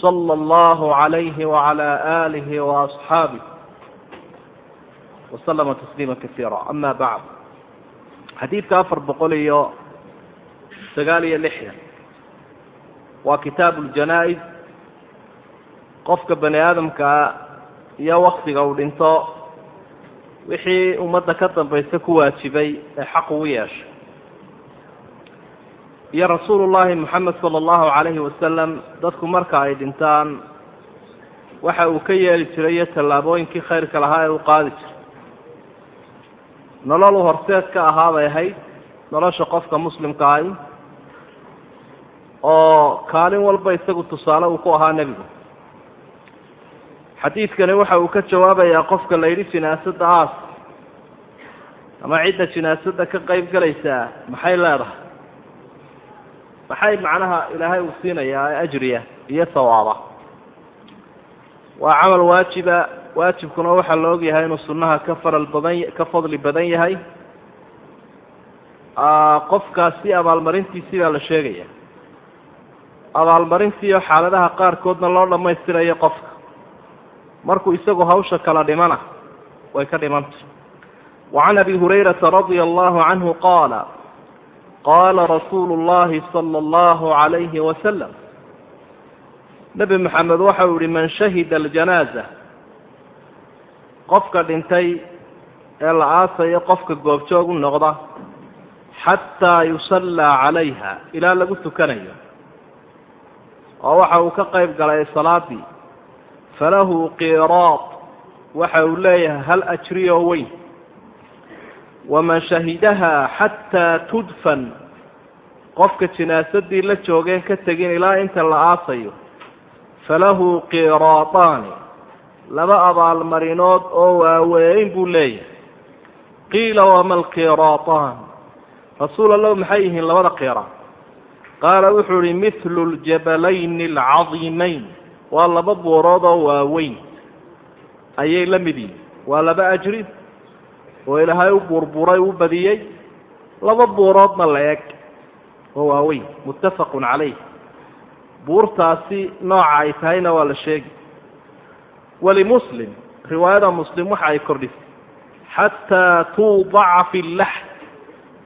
صلى الله عليه وعلى آله وأصحابه وسلم تسليما كثيرا أما بعد حديث كافر بقولي سقالي اللحية وكتاب الجنائز قفك بني آدم كا iyo waktiga uu dhinto wixii ummadda ka dambaysa ku waajibay ee xaq ugu yeeshay iyo rasuulu llaahi moxamed sala allahu calayhi wasalam dadku marka ay dhintaan waxa uu ka yeeli jiray iyo tallaabooyinkii khayrka lahaa ee u qaadi jiray. Nolol u horseed ka ahaa bay ahayd nolosha qofka muslimka ahi oo kaalin walba isagu tusaale uu ku ahaa nebigu. Xadiidkani waxa uu ka jawaabayaa qofka la yidhi jinaasadda aas ama cidda jinaasadda ka qayb galaysaa maxay leedahay maxay macnaha ilaahay uu siinayaa ajriya iyo sawaaba? Waa camal waajiba waajibkuna waxaa la ogyahay inuu sunnaha ka faral badan ka fadli badan yahay. Qofkaasi abaalmarintiisii baa la sheegaya. Abaalmarintiiyo xaaladaha qaarkoodna loo dhammaystirayo qofka. Markuu isagu hawsha kala dhimana way ka dhimanta wacan abi hurayrata radia allahu canhu qaala qaala rasuulu llahi sala allahu calayhi wasalam nebi maxamed waxau yihi man shahida aljanaaza qofka dhintay ee la aasayo qofka goobjoog u noqda xataa yusallaa calayha ilaa lagu tukanayo oo waxa uu ka qayb galay salaadii falahu qiraad waxa uu leeyahay hal ajriyoo weyn waman shahidaha xataa tudfan qofka jinaasadii la joogeen ka tegin ilaa inta la aasayo falahu qiraadaani laba abaalmarinood oo waaweyn buu leeyahay qiila wama alqiraadaan rasuul allow maxay yihiin labada qiraad qaala wuxuu ihi mithlu ljabalayni alcadiimeyn waa laba buurood oo waaweyn ayay la mid yihiin waa laba ajri oo ilaahay u buurbuuray u badiyey laba buuroodna la eg oo waaweyn muttafaqun calayh. Buurtaasi nooca ay tahayna waa la sheegi. Walimuslim riwaayada muslim waxa ay kordhisay xataa tuudaca fi laxd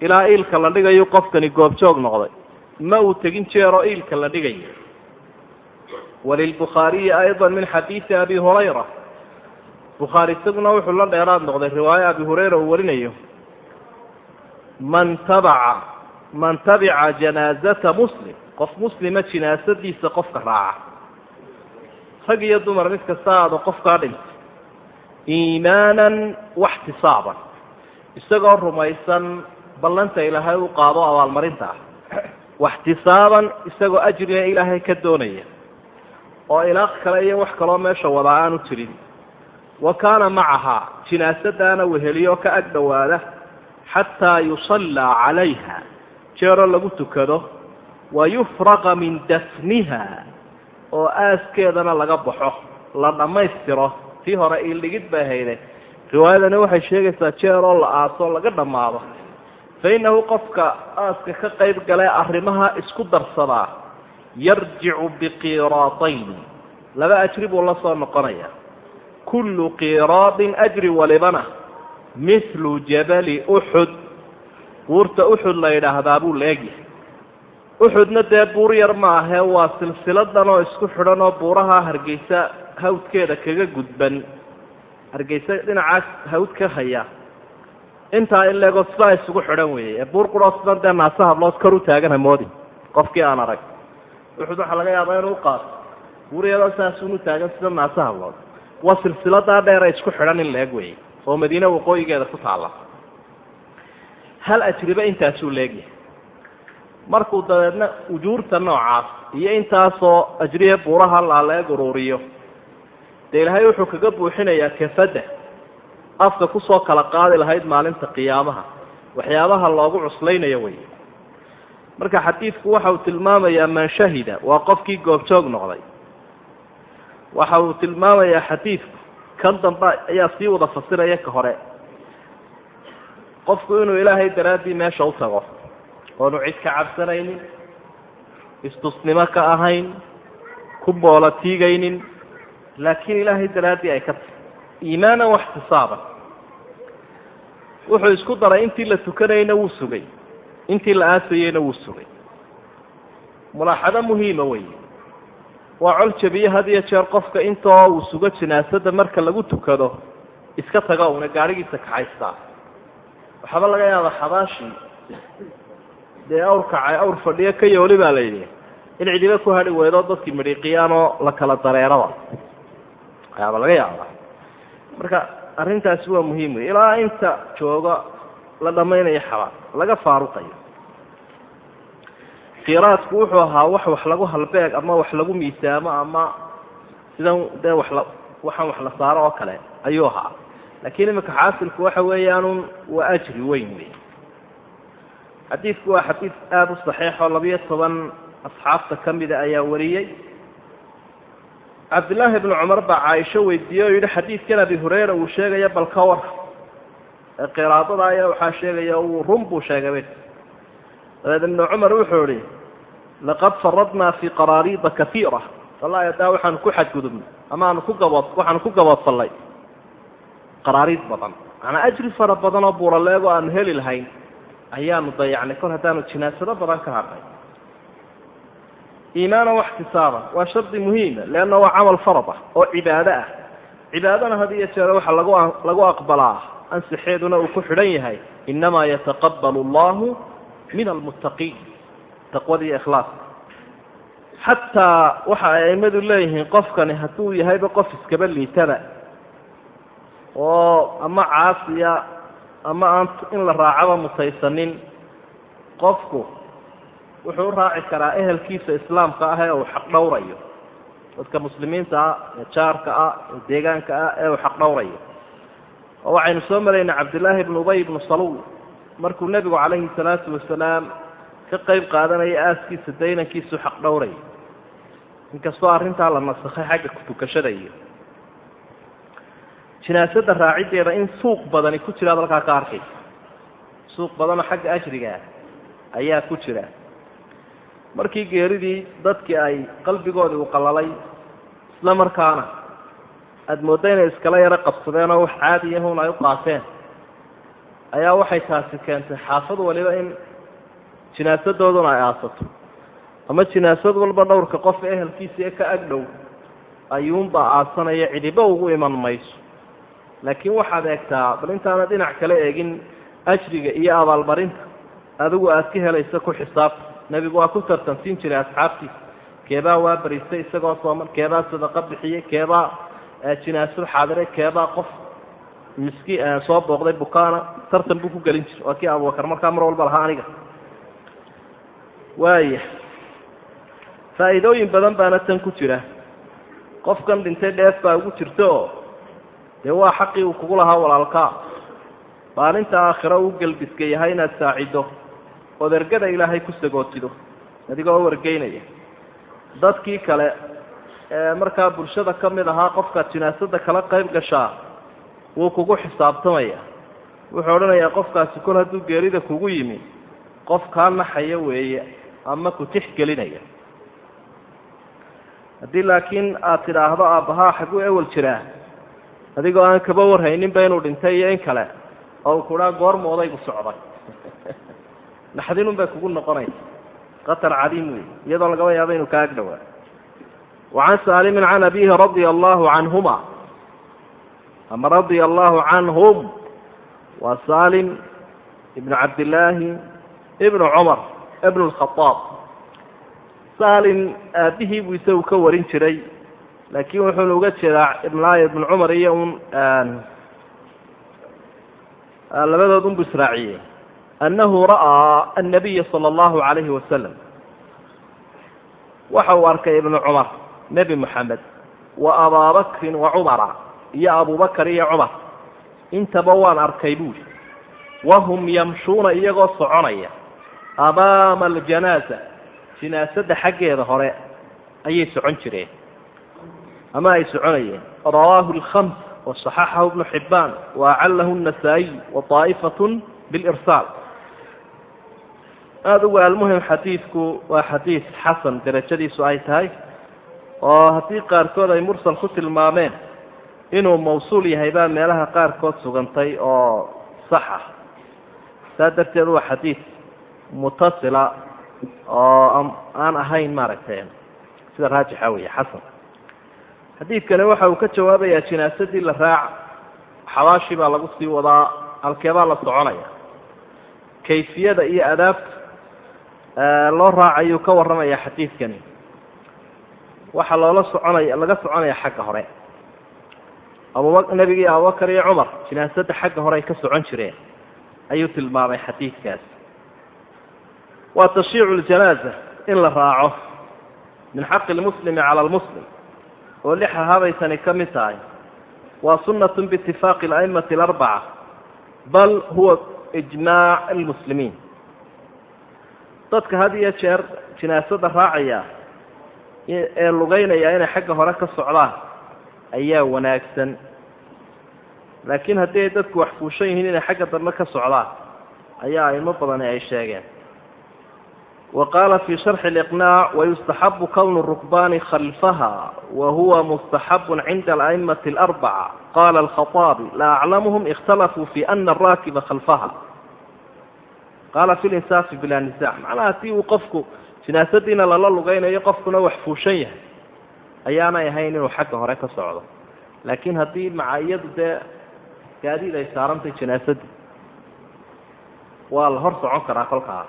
ilaa iilka la dhigayo qofkani goobjoog noqday. Ma uu tegin jeeroo iilka la dhigayo. Walilbukhaariyi ayضa min xadiidi abi hurayra bukhaari isaguna wuxuu la dheeraad noqday riwaayo abi hurayra uu warinayo. Man tabaca man tabica janaazata muslim qof muslima jinaasadiisa qofka raaca. Rag iyo dumar mid kasta aado qofkaa dhintay. Iimaanan waxtisaaban isagoo rumaysan ballanta ilaahay u qaado abaalmarinta ah. Waxtisaaban isagoo ajriga ilaahay ka doonaya. Oo ilaaq kale iyo wax kaloo meesha wadaa aanu jirin wa kaana macahaa jinaasadaana weheliyo ka ag dhowaada xataa yusallaa calayha jeeroo lagu tukado wa yufraqa min dafniha oo aaskeedana laga baxo la dhammaystiro tii hore iildhigid bay hayde riwaayadani waxay sheegaysaa jeeroo la aaso laga dhammaado fa innahu qofka aaska ka qayb galee arrimaha isku darsadaa yarjicu biqiraadayn laba ajri buu la soo noqonaya kullu qiraadin ajri walibana mithlu jabali uxud buurta uxud la yidhaahdaa buu leegyahay uxudna dee buur yar ma ahee waa silsiladan oo isku xidhan oo buuraha hargeysa hawdkeeda kaga gudban hargeysa dhinacaas hawd ka haya intaa in leego sidaa isugu xidhan weeye ee buur quroo sidan dee naasa hablood kor u taagan hamoodi qofkii aan arag uxud waxaa laga yaabaa inuu qaato buuryadoo saasuunu taagan sida naasa hablood waa silsiladaa dheera isku xidhan in leeg weeye oo madiine waqooyigeeda ku taalla. Hal ajribe intaasuu leegyahay markuu dabeedna ujuurta noocaas iyo intaasoo ajriye buuraha laaleeg uruuriyo dee ilaahay wuxuu kaga buuxinayaa kafadda afka ku soo kala qaadi lahayd maalinta qiyaamaha waxyaabaha loogu cuslaynayo wey marka xadiidku waxa uu tilmaamayaa man shahida waa qofkii goobjoog noqday waxa uu tilmaamayaa xadiidku kan dambe ayaa sii wada fasiraya ka hore. Qofku inuu ilaahay daraaddii meesha u tago oonu cid ka cabsanaynin istusnimo ka ahayn ku boola tiigaynin laakiin ilaahay daraaddii ay ka tahay. Iimaanan waxtisaaban wuxuu isku daray intii la tukanayna wuu sugay. Intii la aasayeyna wuu sugay. Mulaaxado muhiima weeye waa col jabiye had iyo jeer qofka intoo uu sugo jinaasada marka lagu tukado iska taga una gaadhigiisa kaxaystaa waxaaba laga yaabaa xabaashii dee awr kacay awr fadhiyo ka yooli baa la yidhi. In cidiba ku hadhi weydo dadkii midhiiqiyaanoo la kala dareeraba. Ayaaba laga yaabaa. Marka arrintaasi waa muhiim wey ilaa inta jooga la dhammaynayo xabaan laga faaruqayo kiiraadku wuxuu ahaa wax wax lagu halbeeg ama wax lagu miisaamo ama sidan dee wax la waxaan wax la saaro oo kale ayuu ahaa. Laakiin iminka xaasilku waxa weeyaanun waa ajri weyn wey xadiidku waa xadiid aada u saxiixoo labiyo toban asxaabta ka mida ayaa wariyey. Cabdillaahi ibnu cumar baa caaisho weydiiyey oo yidhi xadiidkan abi hureyra uu sheegaya bal ka war. Ee qiraadada ayaa waxaa sheegaya uu run buu sheegay. Dabeed ibnu cumar wuxuu idhi laqad faradnaa fii qaraariida kaiira wallahi haddaa waxaanu ku xadgudubnay ama aanu ku gabood waxaanu ku gaboodfallay qaraariid badan macanaa ajri fara badan oo buuraleego aanu heli lahayn ayaanu dayacnay kol haddaanu jinaasado badan ka hadnay iimaana waxtisaaban waa shardi muhiima leanna waa camal farad ah oo cibaado ah cibaadana had iyo jeer waxa lagu aqbalaa ansixeeduna uu ku xidhan yahay inamaa yataqabbalu allahu min almuttaqiin taqwadii ikhlaaska xataa waxa ay aimadu leeyihiin qofkani hadduu yahayba qof iskaba liitaba oo ama caasiya ama aan in la raacaba mutaysanin qofku wuxuu raaci karaa ehelkiisa islaamka ah ee uu xaq dhowrayo. Dadka muslimiinta ah ee jaarka ah ee deegaanka ah ee uu xaq dhowrayo. Oo waxaynu soo maraynay cabdillaahi ibnu ubay ibnu saluul markuu nebigu calayhi salaatu wasalaam ka qayb qaadanaya aaskiisa daynankiisu xaq dhowray. Inkastoo arrintaa la nasakhay xagga kutukashada iyo jinaasada raaciddeeda in suuq badani ku jiraad halkaa ka arkaysa suuq badanoo xagga ajrigaa ayaa ku jira. Markii geeridii dadkii ay qalbigoodii u qalalay isla markaana aada moodda inay iskala yaro qabsadeen oo wax caadiyahun ay u qaateen ayaa waxay taasi keentay xaafad waliba in jinaasadooduna ay aasato. Ama jinaasad walba dhowrka qof ehelkiisa ee ka agdhow ayuunbaa aasanaya cidibo ugu iman mayso. Laakiin waxaad eegtaa bal intaana dhinac kale eegin ajriga iyo abaalmarinta adigu aad ka helaysa ku xisaabta nebigu waa ku tartansiin jiray asxaabtiisa keebaa waa barisay isagoo sooman keebaa sadaqa bixiyey keebaa jinaasad xaadiray keebaa qof miski soo booqday bukaana. Tartan buu ku gelin jiray. Waa kii abubakar markaa mar walba lahaa aniga waaya faa'iidooyin badan baana tan ku jira. Qofkan dhintay dheef baa ugu jirta oo dee waa xaqii uu kugu lahaa walaalkaa maalinta aakhiro uu gelbiska yahay inaad saaciddo ood ergada ilaahay ku sagootido adigoo wargeynaya dadkii kale ee markaa bulshada ka mid ahaa qofkaad jinaasada kala qayb gashaa wuu kugu xisaabtamaya. Wuxuu odhanayaa qofkaasi kol hadduu geerida kugu yimi qof kaa naxaya weeye ama ku tixgelinaya haddii laakiin aad tidhaahdo aabbahaa xaguu ewel jiraa adigoo aan kaba warhayninba inuu dhintay iyo in kale oo uu kuhaa goormu odaygu socday. Naxdinun bay kugu noqonaysa. Qatar cadiim wey iyadoo lagaba yaabo inuu ka ag dhowaa wacan saalimin can abihi radia allahu canhuma ama radia allahu canhum waa salim ibnu cabdillaahi ibnu cumar ibnu lkhaaab salim aabihii buu isagu ka warin jiray laakiin wuxuuna uga jeedaa ibnlaaya ibnu cumar iyo un labadood unbu israaciyey. Annahu ra'aa annabiya sala allahu calayhi wasalam waxa uu arkay ibnu cumar nebi moxamed wa abaabakrin wa cumara iyo abubakar iyo cumar. Intaba waan arkay buuli wahum yamshuuna iyagoo soconaya amaama aljanaaza jinaasadda xaggeeda hore ayay socon jireen ama ay soconayeen rawaahu alkhams wasaxaxahu ibnu xibbaan waacalahu الnasaa-iy waطaa'ifaة bilirsaal aada uga almuhim xadiidku waa xadiid xasan derajadiisu ay tahay oo haddii qaarkood ay mursal ku tilmaameen inuu mawsuul yahay baa meelaha qaarkood sugantay oo sax ah saa darteed waa xadiid mutasila oo aan ahayn maaragtay sida raajixa weeye xasan. Xadiidkani waxa uu ka jawaabayaa jinaasadii la raaca xabaashii baa lagu sii wadaa halkeebaa la soconaya. Kayfiyada iyo adaabta loo raacayuu ka warramaya xadiidkani. Waxaa loola soconaya laga soconaya xagga hore. Abuba nebigi iyo abubakar iyo cumar jinaasadda xagga hore ay ka socon jireen ayuu tilmaamay xadiidkaas waa tashiicu ljanaaza in la raaco. Min xaqi lmuslimi cala lmuslim oo lix ahaabay tani ka mid tahay. Waa sunnatun biitifaaqi ala'immati alarbaca. Bal huwa ijmaac almuslimiin. Dadka had iyo jeer jinaasada raacaya ee lugeynaya inay xagga hore ka socdaan ayaa wanaagsan. Laakiin haddii ay dadku wax fuushan yihiin inay xagga dambe ka socdaan ayaa aimo badani ay sheegeen wa qaala fii sharxi اliqnaac wayustaxabu kownu rukbaani khalfaha wa huwa mustaxabun cinda ala'immati alarbaca qaala alkhaطaabi la aclamuhum ikhtalafuu fi ana araakiba khalfaha. Qaala fi linsaafi bilaa nisaac macnaha haddii uu qofku jinaasadiina lala lugaynayo qofkuna wax fuushan yahay ayaanay ahayn inuu xagga hore ka socdo. Laakiin haddii maca iyadu dee gaadiid ay saarantay jinaasadii waa la hor socon karaa kolkaa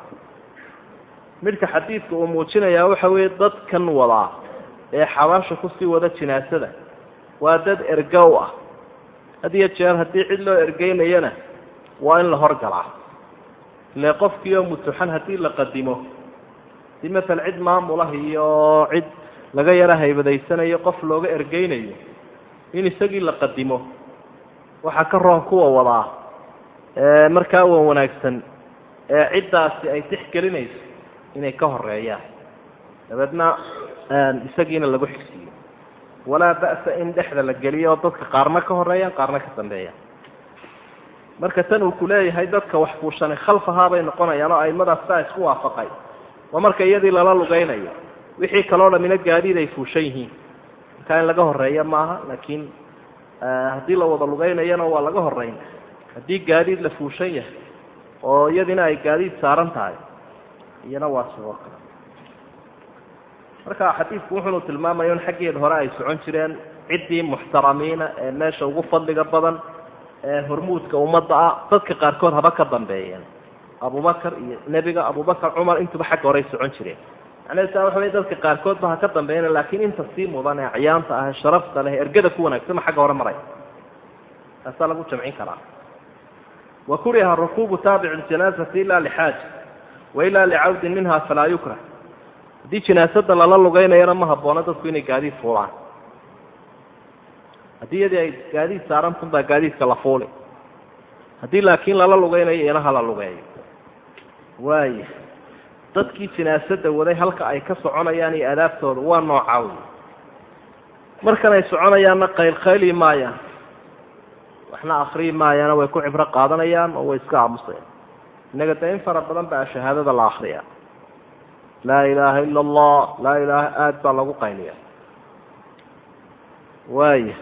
midhka xadiidka uu muujinayaa waxa weeye dadkan wadaa ee xabaasha ku sii wada jinaasada. Waa dad ergow ah. Had iyo jeer haddii cid loo ergeynayana waa in la horgalaa. Ile qofkiioo mutuxan haddii la qadimo. Si matal cid maamulah iyo cid laga yaro haybadaysanayo qof looga ergeynayo in isagii la qadimo waxaa ka roon kuwa wadaa markaa wan wanaagsan ee ciddaasi ay tixgelinayso inay ka horeeyaan dabeedna isagiina lagu xigsiiyo. Walaa ba'sa in dhexda la geliyo oo dadka qaarna ka horeeyaan qaarna ka dambeeyaan. Marka tan uu kuleeyahay dadka wax fuushanay khalfahaabay noqonayaan oo aimadaas saa isku waafaqay. Waa marka iyadii lala lugaynayo wixii kaloo dhamina gaadiid ay fuushan yihiin. Markaa in laga horreeya maaha laakiin haddii la wada lugaynayana waa laga horeyn haddii gaadiid la fuushan yahay oo iyadina ay gaadiid saaran tahay iyana waa sidoo kale marka xadiidku wuxuunu tilmaamaya in xaggeeda hore ay socon jireen ciddii muxtaramiina ee meesha ugu fadliga badan ee hormuudka ummadda ah dadka qaarkood haba ka dambeeyeen. Abubakar iyo nebiga abubakar cumar intuba xagga horey socon jireen. Macnaheed saa waxa wey dadka qaarkoodba ha ka dambeeyeen laakiin inta sii mudan ee acyaanta ah ee sharafta leh ergada ku wanaagsama xagga hore maray taasaa lagu jamcin karaa. Wa kuriha rukuubu taabici ljanaazati ila lixaaja wa ilaa licawdin minha falaa yukrah. Haddii jinaasada lala lugeynayana ma haboono dadku inay gaadiid fuulaan. Haddii iyadii ay gaadiid saarantun baa gaadiidka la fuuli. Haddii laakiin lala lugeynayo iyana hala lugeeyo waaya dadkii jinaasada waday halka ay ka soconayaan iyo adaabtooda waa noocaa wey markan ay soconayaanna qaylqayli maayaan. Waxna akriyi maayaana way ku cibro qaadanayaan oo way iska aamusayaan innaga dee in fara badan baa shahaadada la akriyaa laa ilaaha ila allah laa ilaaha aad baa lagu qayliya. Waaya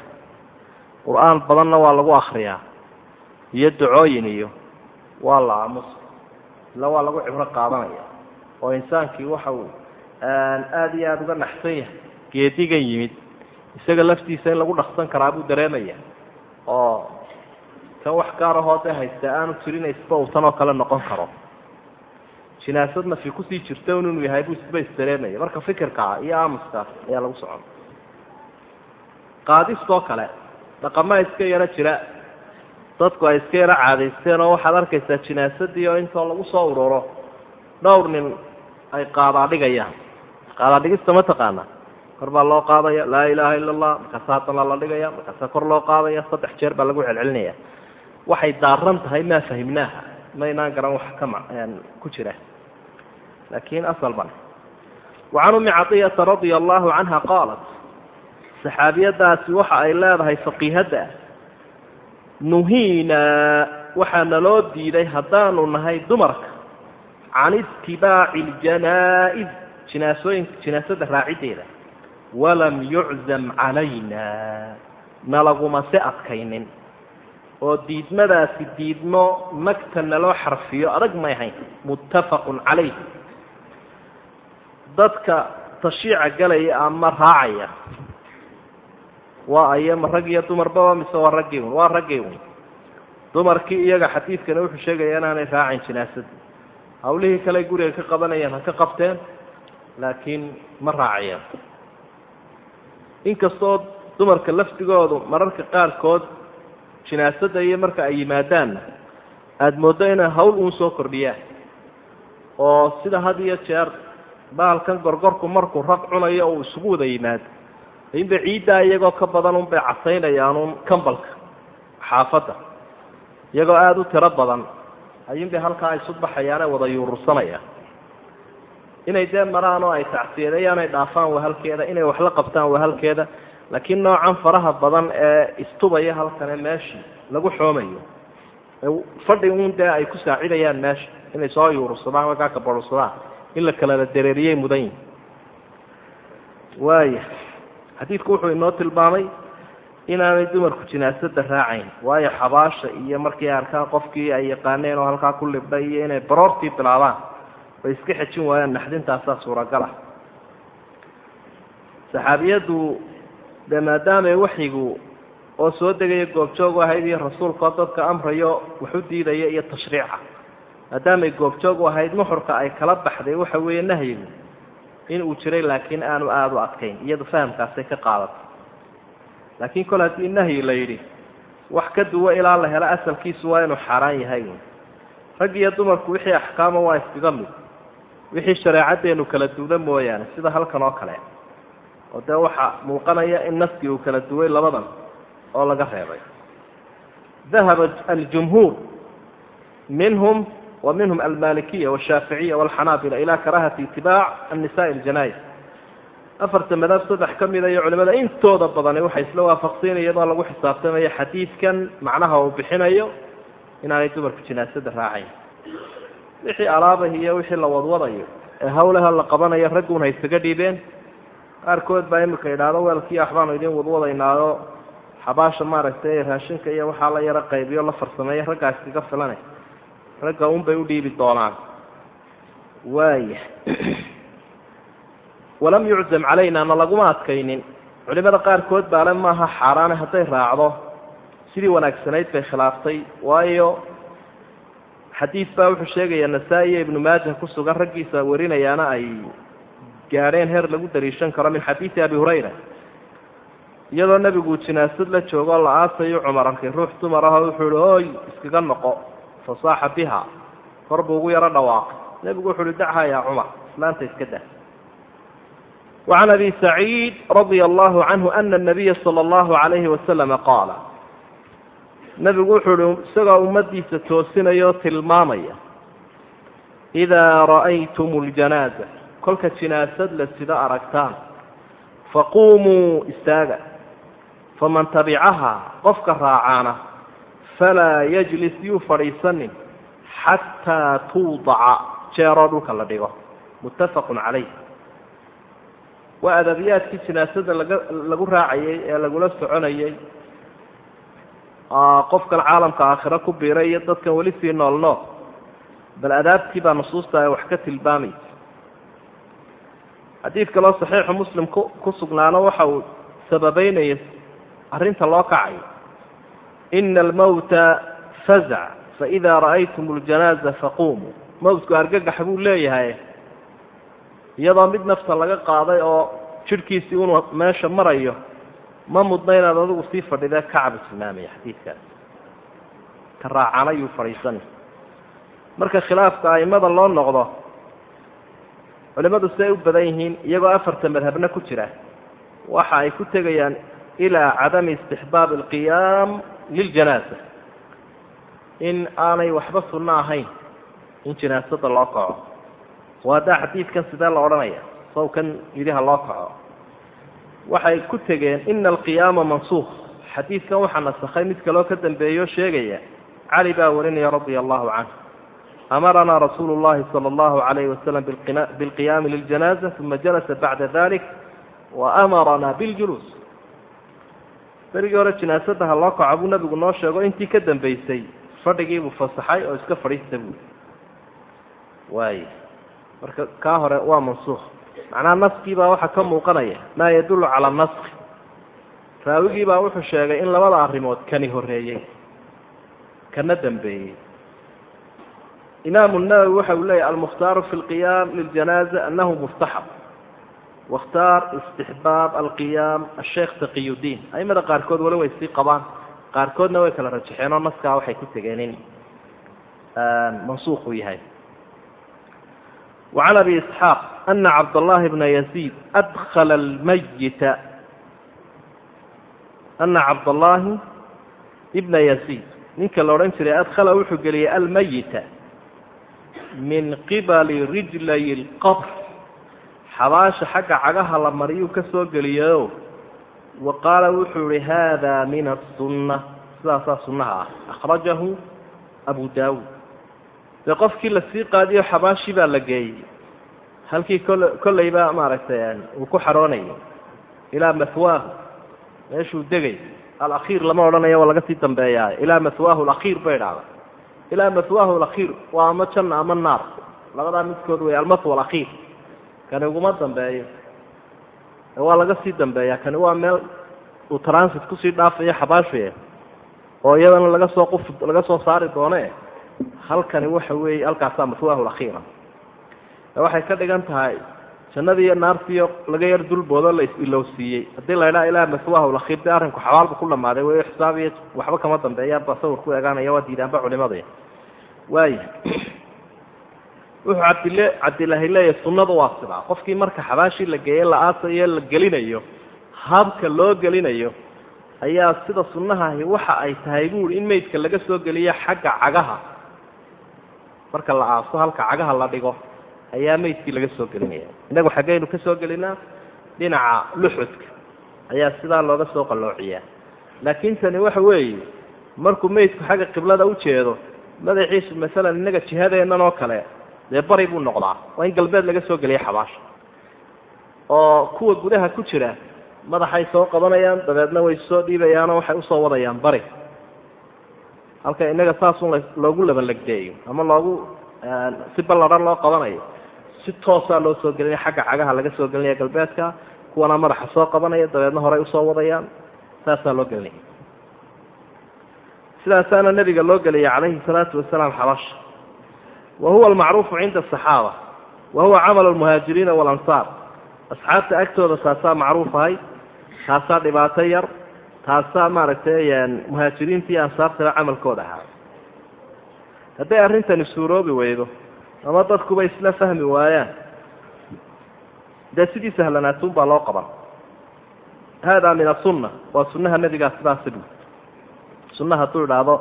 qur'aan badanna waa lagu akriyaa iyo ducooyin iyo waa la aamusa ila waa lagu cibro qaadanaya. Oo insaankii waxa uu aada iyo aada uga naxsan yahay geedigan yimid. Isaga laftiisa in lagu dhaqsan karaa buu dareemaya kan wax gaarahoo dee haysta aanu jirin isba uu tan oo kale noqon karo. Jinaasad nafi ku sii jirta un inuu yahay buu isba isdareemaya marka fikirkaa iyo aamuskaas ayaa lagu socon. Qaadistoo kale dhaqamaa iska yaro jira. Dadku ay iska yaro caadaysteen oo waxaad arkaysaa jinaasadii oo intoo lagu soo ururo. Dhowr nin ay qaadaa dhigayaan qaadadhigista ma taqaana. Kor baa loo qaadaya laa ilaaha ila allah markaasa haddana la dhigaya markaasa kor loo qaadaya saddex jeer baa lagu celcelinaya waxay daaran tahay maa fahimnaaha. Maynaan garan wax ka ku jira. Laakiin asalban wacan umi caطiyata radia allahu canha qaalat saxaabiyadaasi waxa ay leedahay faqiihadda nuhiina waxaa naloo diiday haddaanu nahay dumarka can itibaaci ljanaa'iz jinaasooyinka jinaasada raaciddeeda walam yuczam calayna nalaguma se adkaynin oo diidmadaasi diidmo magta naloo xarfiyo adag may ahayn muttafaqun calayh. Dadka tashiica galaya ama raacaya waa ayama rag iyo dumarba mise waa raggii un waa raggii un dumarkii iyaga xadiidkana wuxuu sheegaya inaanay raacin jinaasada hawlihii kale guriga ka qabanayaan ha ka qabteen laakiin ma raacayaan. Inkastoo dumarka laftigoodu mararka qaarkood jinaasada iyo marka ay yimaadaanna aada mooddo inay hawl uun soo kordhiyaan oo sida had iyo jeer baalkan gorgorku markuu rag cunayo uu isugu wada yimaado inba ciiddaa iyagoo ka badan unbay casaynayaanuun kambalka xaafadda iyagoo aada u tiro badan ayuunbay halkaa isu baxayaane wada yuurursanayaan inay dee maraan oo ay tacsiyadeeyaan ay dhaafaan waa halkeeda inay wax la qabtaan waa halkeeda laakiin noocan faraha badan ee istubaya halkane meeshii lagu xoomayo. Fadhi uun dee ay ku saacidayaan meesha inay soo yuurursadaan markaa kabarursadaan in la kalala dareeriyay mudan yihiin waaya xadiidku wuxuu inoo tilmaamay inaanay dumarku jinaasada raacayn. Waayo xabaasha iyo markii arkaan qofkii ay yaqaaneen oo halkaa ku libdhay iyo inay baroortii bilaabaan bay iska xejin waayaan naxdintaasaa suuragal ah saxaabiyaddu dee maadaamay waxyigu oo soo degaya goobjoog u ahayd iyo rasuulkaoo dadka amrayo wax u diidaya iyo tashriica. Maadaamay goobjoog u ahayd nuxurka ay kala baxday waxa weeye nahyigu in uu jiray laakiin aanu aada u adkayn iyadu fahamkaasay ka qaadatay laakiin kol haddii nahyi la yidhi wax ka duwo ilaa la helo asalkiisu waa inuu xaaraan yahay. Rag iyo dumarku wixii axkaama waa iskaga mid. Wixii shareecaddeenu kala duwda mooyaane sida halkan oo kale oo dee waxaa muuqanaya in naskii uu kala duway labadan oo laga reebay. Dahaba aljumhuur minhum wa minhum almalikiya washaaficiya walxanaabila ilaa karahati itibaac annisaai aljanais afarta madab saddex ka mida iyo culimada intooda badani waxay isla waafaqsiin iyadoo lagu xisaabtamayo xadiidkan macnaha uu bixinayo inaanay dumarku jinaasada raacayn. Wixii alaabah iyo wixii la wadwadayo ee hawlaha la qabanayo ragguun ha isaga dhiibeen qaarkood baa imika idhaahdo weelkii waxbaanu idin wadwadaynaao xabaasha maaragtay raashinka iyo waxaa la yaro qaybiyo la farsameeya raggaa iskaga filane. Ragga unbay u dhiibi doonaan. Waaya walam yuczam calayna na laguma adkaynin. Culimada qaarkood baale maaha xaaraane hadday raacdo. Sidii wanaagsanayd bay khilaaftay. Waayo xadiid baa wuxuu sheegayaa nasaa-i iyo ibnu maaja ku sugan raggiisa warinayaana ay gaadheen heer lagu daliishan karo min xadiidi abi hurayra. Iyadoo nebigu jinaasad la joogoo la aasayo cumar arkay ruux dumar ahoo wuxuu ihi oy iskaga noqo fasaaxa biha kor buu ugu yaro dhawaaqay nebigu wuxu uhi dachaa yaa cumar islaanta iska dah wacan abi saciid radia allahu canhu ana anabiya sala allahu calayhi wasalama qaala nebigu wuxuu ihi isagoo ummaddiisa toosinaya oo tilmaamaya idaa ra'aytum ljanaaza kolka jinaasad la sida aragtaan faquumuu istaaga. Faman tabicahaa qofka raacaana falaa yajlis yuu fadhiisanin xataa tuudaca jeeroo dhulka la dhigo. Muttafaqun calayh. Waa adabiyaadkii jinaasada laga lagu raacayay ee lagula soconayay qofkan caalamka aakhiro ku biiray iyo dadkan weli sii nool nool bal adaabtii baa nusuusta ay wax ka tilmaamaysa xadiid kaloo saxiixu muslim ku sugnaano waxa uu sababeynaya arrinta loo kacayo ina almawta fazac faidaa ra'aytum ljanaaza faquumuu mawtku argagax buu leeyahay iyadoo mid nafta laga qaaday oo jidhkiisii unu meesha marayo ma mudna inaad adigu sii fadhidee kacabu tilmaamaya xadiidkaas. Ka raacana yuu fadhiisanay marka khilaafka aimada loo noqdo culimmadu siday u badan yihiin iyagoo afarta madhabna ku jira. Waxa ay ku tegayaan ilaa cadami istixbaab alqiyaam liljanaaza in aanay waxba sunno ahayn in janaasada loo kaco. Waadaa xadiidkan sidee la odhanaya? Saw kan yidhi ha loo kaco. Waxay ku tegeen ina alqiyaama mansuukh. Xadiidkan waxaa nasakhay. Mid kaloo ka dambeeyo sheegaya cali baa warinaya radia allahu canhu amaranaa rasuulu llahi sala allahu alayhi wasalam bilqiyaami liljanaaza uma jalasa bacda dalik wa amaranaa biljuluus berigii hore janaasada ha loo kaco buu nabigu noo sheego intii ka dambaysay fadhigiibuu fasaxay oo iska fadhiista buuli waay marka kaa hore waa mansuukh. Macnaha naskiibaa waxaa ka muuqanaya maa yadullu cala naski raawigiibaa wuxuu sheegay in labada arrimood kani horreeyey kana dambeeyey imaamu nawowi waxa uu leeyahy almukhtaaru fi lqiyaam liljanaaza anahu mustaxab wakhtaar istixbaab alqiyaam asheekh taqiyudiin aimada qaarkood wali way sii qabaan qaarkoodna way kala rajaxeen oo naskaa waxay ku tegeen in mansuuq uu yahay وعن أبي إسحاق أن عبد الله بن يزيد أدخل الميت أن عبد الله بن يزيد ninka la odhan jiray adkhala wuxuu geliyey almayita min qibali rijlay lqabr xabaasha xagga cagaha la mariyuu ka soo geliyeoo wa qaala wuxuu ihi haada min asunna sidaasaa sunnaha ah. Akhrajahu abu daawuud de qofkii la sii qaadiyo xabaashii baa la geeyey. Halkii kollayba maaragtay uu ku xaroonayay ilaa mahwaahu meeshuu degay. Alakhiir lama odhanayo waa laga sii dambeeyaa. Ilaa mahwaahu alakhiir bay idhaahda ilaa mahwaahu alakhiir waa ama janna ama naar. Labadaa midkood wey almathwa alakhiir. Kani uguma dambeeyo. Waa laga sii dambeeyaa kani waa meel uu transit ku sii dhaafayo xabaashiye oo iyadana laga soo quf laga soo saari doone. Halkani waxa weeye halkaasaa mahwaahu lakhiira waxay ka dhigan tahay jannadii iyo naartiiyo laga yar dulboodo la is-ilowsiiyey haddii la idhaha ilaa mahwaahu lakhiir dee arrinku xabaalbu ku dhamaaday way xisaab iyo waxba kama dambeeyaan baa sawir ku eegaanaya waa diidaanba culimada waaya wuxuu cabdile cabdilaahi leeyahy sunnadu waa sidaa. Qofkii marka xabaashii la geeye la aasayo la gelinayo habka loo gelinayo ayaa sida sunnahahi waxa ay tahay buuri in meydka laga soo geliyo xagga cagaha. Marka la aaso halka cagaha la dhigo ayaa meydkii laga soo gelinaya innagu xaggaynu ka soo gelinaa dhinaca luxudka ayaa sidaa looga soo qalloociyaa laakiin tani waxa weeye markuu meydku xagga qiblada u jeedo madaxiisu masalan innaga jihadeennan oo kale dee bari buu noqdaa. Waa in galbeed laga soo geliya xabaasha. Oo kuwa gudaha ku jira madaxay soo qabanayaan dabeedna way soo dhiibayaanoo waxay u soo wadayaan bari. Halka innaga saasun loogu labanlegdeeyo ama loogu si ballaran loo qabanayo si toosaa loo soo gelinaya xagga cagaha laga soo gelinaya galbeedka kuwana madaxa soo qabanaya dabeedna horey u soo wadayaan saasaa loo gelinaya. Sidaasaana nabiga loo geliyay calayhi salaatu wasalaam xabasha wa huwa almacruufu cinda asaxaaba wa huwa camalu lmuhaajiriina walansaar. Asxaabta agtooda taasaa macruuf ahay taasaa dhibaato yar taasaa maaragtay muhaajiriinta iyo ansaartaba camalkooda ahaa. Hadday arrintani suuroobi weydo ama dadkuba isla fahmi waayaan dee sidii sahlanaatuun baa loo qaban. Haadaa min asunna waa sunnaha nebigaa sidaasi bu sunna hadduu idhaahdo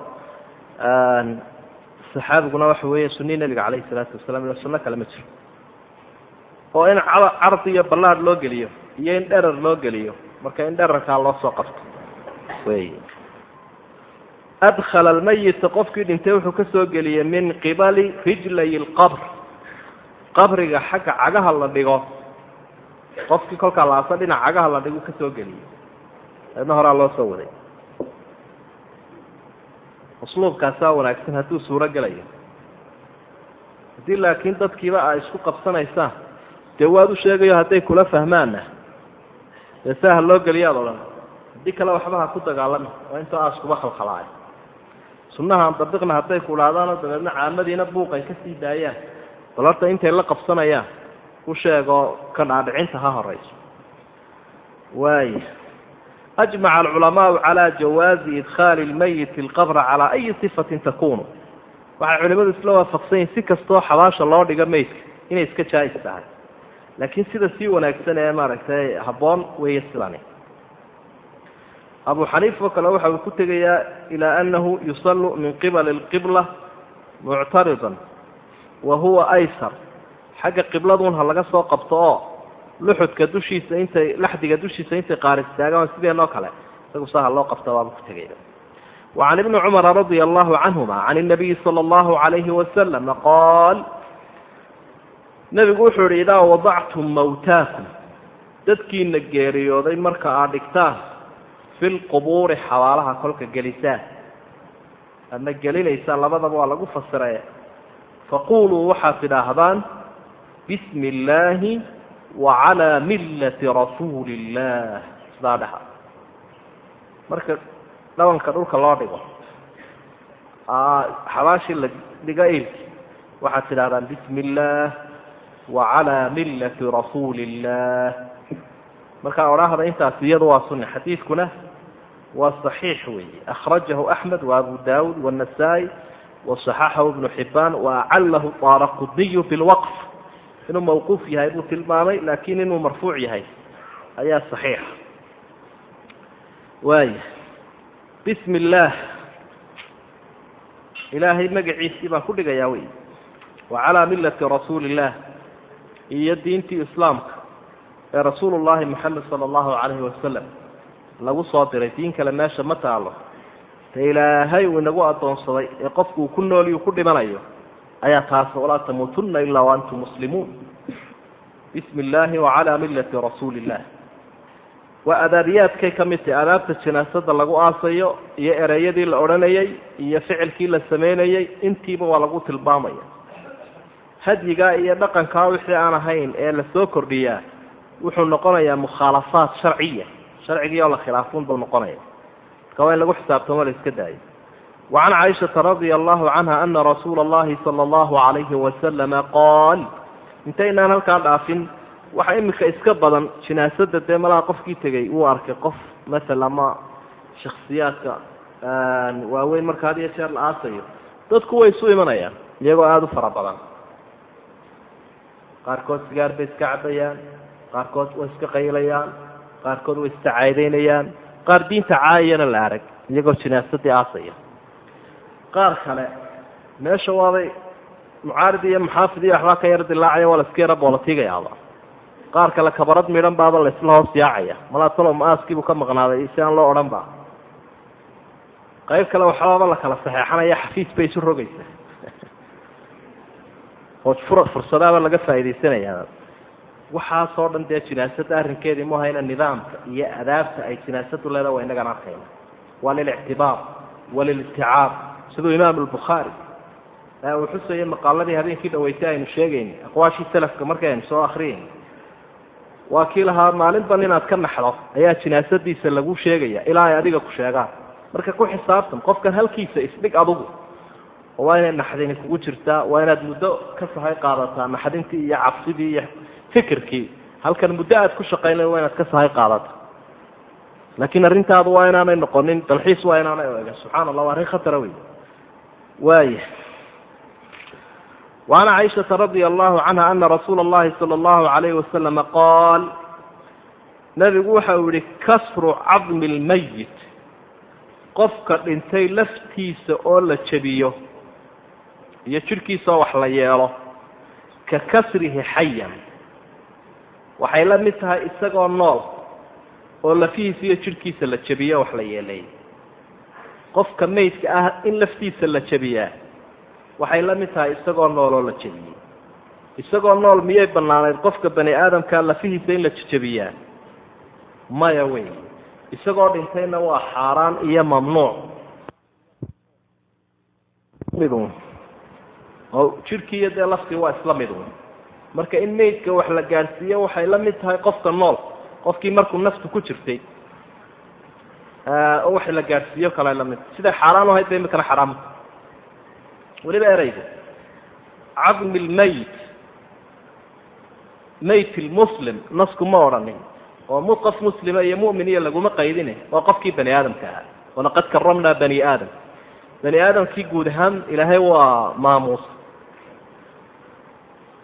saxaabiguna waxa weeye sunii nebiga calayhi salaatu wasalaam ila sunno kale ma jiro. Oo in cardi iyo ballaad loo geliyo iyo in dherar loo geliyo marka in dherarkaa loo soo qabto wey adkhala almayita qofkii dhintay wuxuu ka soo geliyey min qibali rijlay alqabr qabriga xagga cagaha la dhigo qofkii kolkaa laasa dhinac cagaha la dhigo ka soo geliyey horaa loo soo waday usluubkaasaa wanaagsan hadduu suuro gelayo haddii laakiin dadkiiba ay isku qabsanaysaan dee waad u sheegayo hadday kula fahmaanna dee saaha loo geliyaad odhan haddii kale waxba ha ku dagaalami waa intoo aas kuba khalkhalaayo sunnahaan dabiqna hadday ku idhaahdaanoo dabeedna caamadiina buuq ay ka sii daayaan. Bal horta intay la qabsanayaan u sheegoo ka dhaadhicinta ha horayso waaya ajmaca alculamaau calaa jawaazi idkhaali lmayiti alqabra calaa ayi sifatin takunu waxay culimadu isla waafaqsan yihiin si kastoo xabaasha loo dhigo meydka inay iska jaais tahay. Laakiin sida sii wanaagsan ee maaragtay habboon weeye sidani abu xaniifoo kale waxa uu ku tegayaa ilaa annahu yusalu min qibali اlqibla muctaridan wa huwa aysar. Xagga qibladuunha laga soo qabto oo luxudka dushiisa intay laxdiga dushiisa intay qaaristaagaan sideenoo kale? Isagu saha loo qabta baaba ku tegaya wa ibni cumara radia allahu canhuma can inabiyi sala allahu calayhi wasalama qaal nebigu wuxuu yihi idaa wadactum mawtaakum. Dadkiina geeriyooday marka aad dhigtaan fi lqubuuri xabaalaha kolka gelisaa adna gelinaysaa labadaba waa lagu fasirae faquuluu waxaad idhaahdaan bismi illaahi wa calaa millati rasuuli illaah sidaa dhaha. Marka dhabanka dhulka loo dhigo xabaashii la dhigo ilki waxaad tidhahdaan bismi illaah wa calaa millati rasuuli illaah markaa odhaahda intaas iyadu waa sunne xadiidkuna waa saxiix weeye akhrajahu axmed wa abu daawuud waannasaa-i wasaxaxahu ibnu xibaan waacalahu daaraqudniyu bilwaqf inuu mawquuf yahay buu tilmaamay laakiin inuu marfuuc yahay. Ayaa saxiixa waaya bismi illaah ilaahay magaciisii baan ku dhigayaa wey wa calaa millati rasuuli illaah iyo diintii islaamka ee rasuulu llaahi moxamed sala allahu calayhi wasalam lagu soo diray diin kale meesha ma taalo te ilaahay uu inagu addoonsaday ee qofku uu ku nooliyuu ku dhimanayo ayaa taas walaa tamuutunna ilaa wa antum muslimuun. Bismi illaahi wa calaa millati rasuuli illah waa adaabiyaadkay ka mid tahay adaabta janaasada lagu aasayo iyo ereyadii la odhanayey iyo ficilkii la samaynayey intiiba waa lagu tilmaamaya. Hadyigaa iyo dhaqankaa wixii aan ahayn ee la soo kordhiyaa wuxuu noqonayaa mukhaalafaat sharciya sharcigii oo la khilaafuun buu noqonaya. Marka waa in lagu xisaabtamo la iska daayo. Wacan caaishata radia allahu canha ana rasuula allahi sala allahu calayhi wasalama qaal intaynaan halkaa dhaafin waxaa imika iska badan jinaasada dee malaha qofkii tegey uu arkay qof maala ama shaksiyaadka waaweyn marka had jeer la aasayo. Dadku way isu imanayaan iyagoo aada u fara badan. Qaarkood sigaar bay iska cabayaan qaarkood way iska qaylayaan qaarkood way istacaydaynayaan qaar diinta caayana la arag iyagoo jinaasadii aasaya. Qaar kale meesha waabay mucaarid iyo muxaafid iyo waxbaa ka yar dilaacaya waa la iska yara boolatigayaaba qaar kale kabarad midhan baaba la isla hoos yaacaya malaa talo maaskiibuu ka maqnaaday si aan loo odhan ba qayb kale waxbaaba la kala saxeexanaya xafiis bay isu rogaysa fursadaaba laga faa'iidaysanaya waxaasoo dhan dee jinaasada arrinkeedii mu ahayna nidaamka iyo adaabta ay jinaasadu leeda waa inagan arkayna. Waa lilictibaar waliliticaab siduu imaam albukhaari uu xusayay maqaaladii habeenkii dhaweysay aynu sheegayna aqwaashii salafka markay aynu soo akriyeyn waa kii lahaa maalinban inaad ka naxdo ayaa jinaasadiisa lagu sheegaya ilaa ay adiga ku sheegaan marka ku xisaabtan qofkan halkiisa isdhig adugu waa inay naxdini kugu jirtaa waa inaad muddo ka sahay qaadataa naxdintii iyo cabsidii iyo fikirkii halkan muddo aad ku shaqayn lahayd waa inaad ka sahay qaadata laakiin arrintaadu waa inaanay noqonin dalxiis waa inaanay eegin subxaana allah waa arrin khatara wey waaya وعن عائشة رضي الله عنها أن رsuuل اللhi صلى الله عليه وسلم قاaل نبgu waxa uu yihi kasر caظم المyت qofka dhintay laftiisa oo la jebiyo iyo jirhkiisa oo wax la yeelo ka kasrihi xayan waxay la mid tahay isagoo nool oo lafihiisa iyo jirhkiisa la jebiyo wax la yeelay. Qofka meydka ah in laftiisa la jebiyaa waxay la mid tahay isagoo nool oo la jebiyey isagoo nool miyay bannaanayd qofka bani aadamkaa lafihiisa in la jejebiyaa maya wey. Isagoo dhintayna waa xaaraan iyo mamnuuc. Midun oo jirhkii iyo dee laftii waa isla midun marka in meydka wax la gaadhsiiyo waxay la mid tahay qofka nool qofkii markuu naftu ku jirtay oo wax la gaadhsiiyo kale la mid siday xaaraan ahayd ba imikana xaraamta weliba ereygu cadmi lmayt mayt lmuslim nasku ma odhanin oo mu qof muslima iyo mu'min laguma qaydine waa qofkii bani aadamka ahaa. Walaqad karamnaa bani aadam. Bani aadamkii guud ahaan ilaahay waa maamuus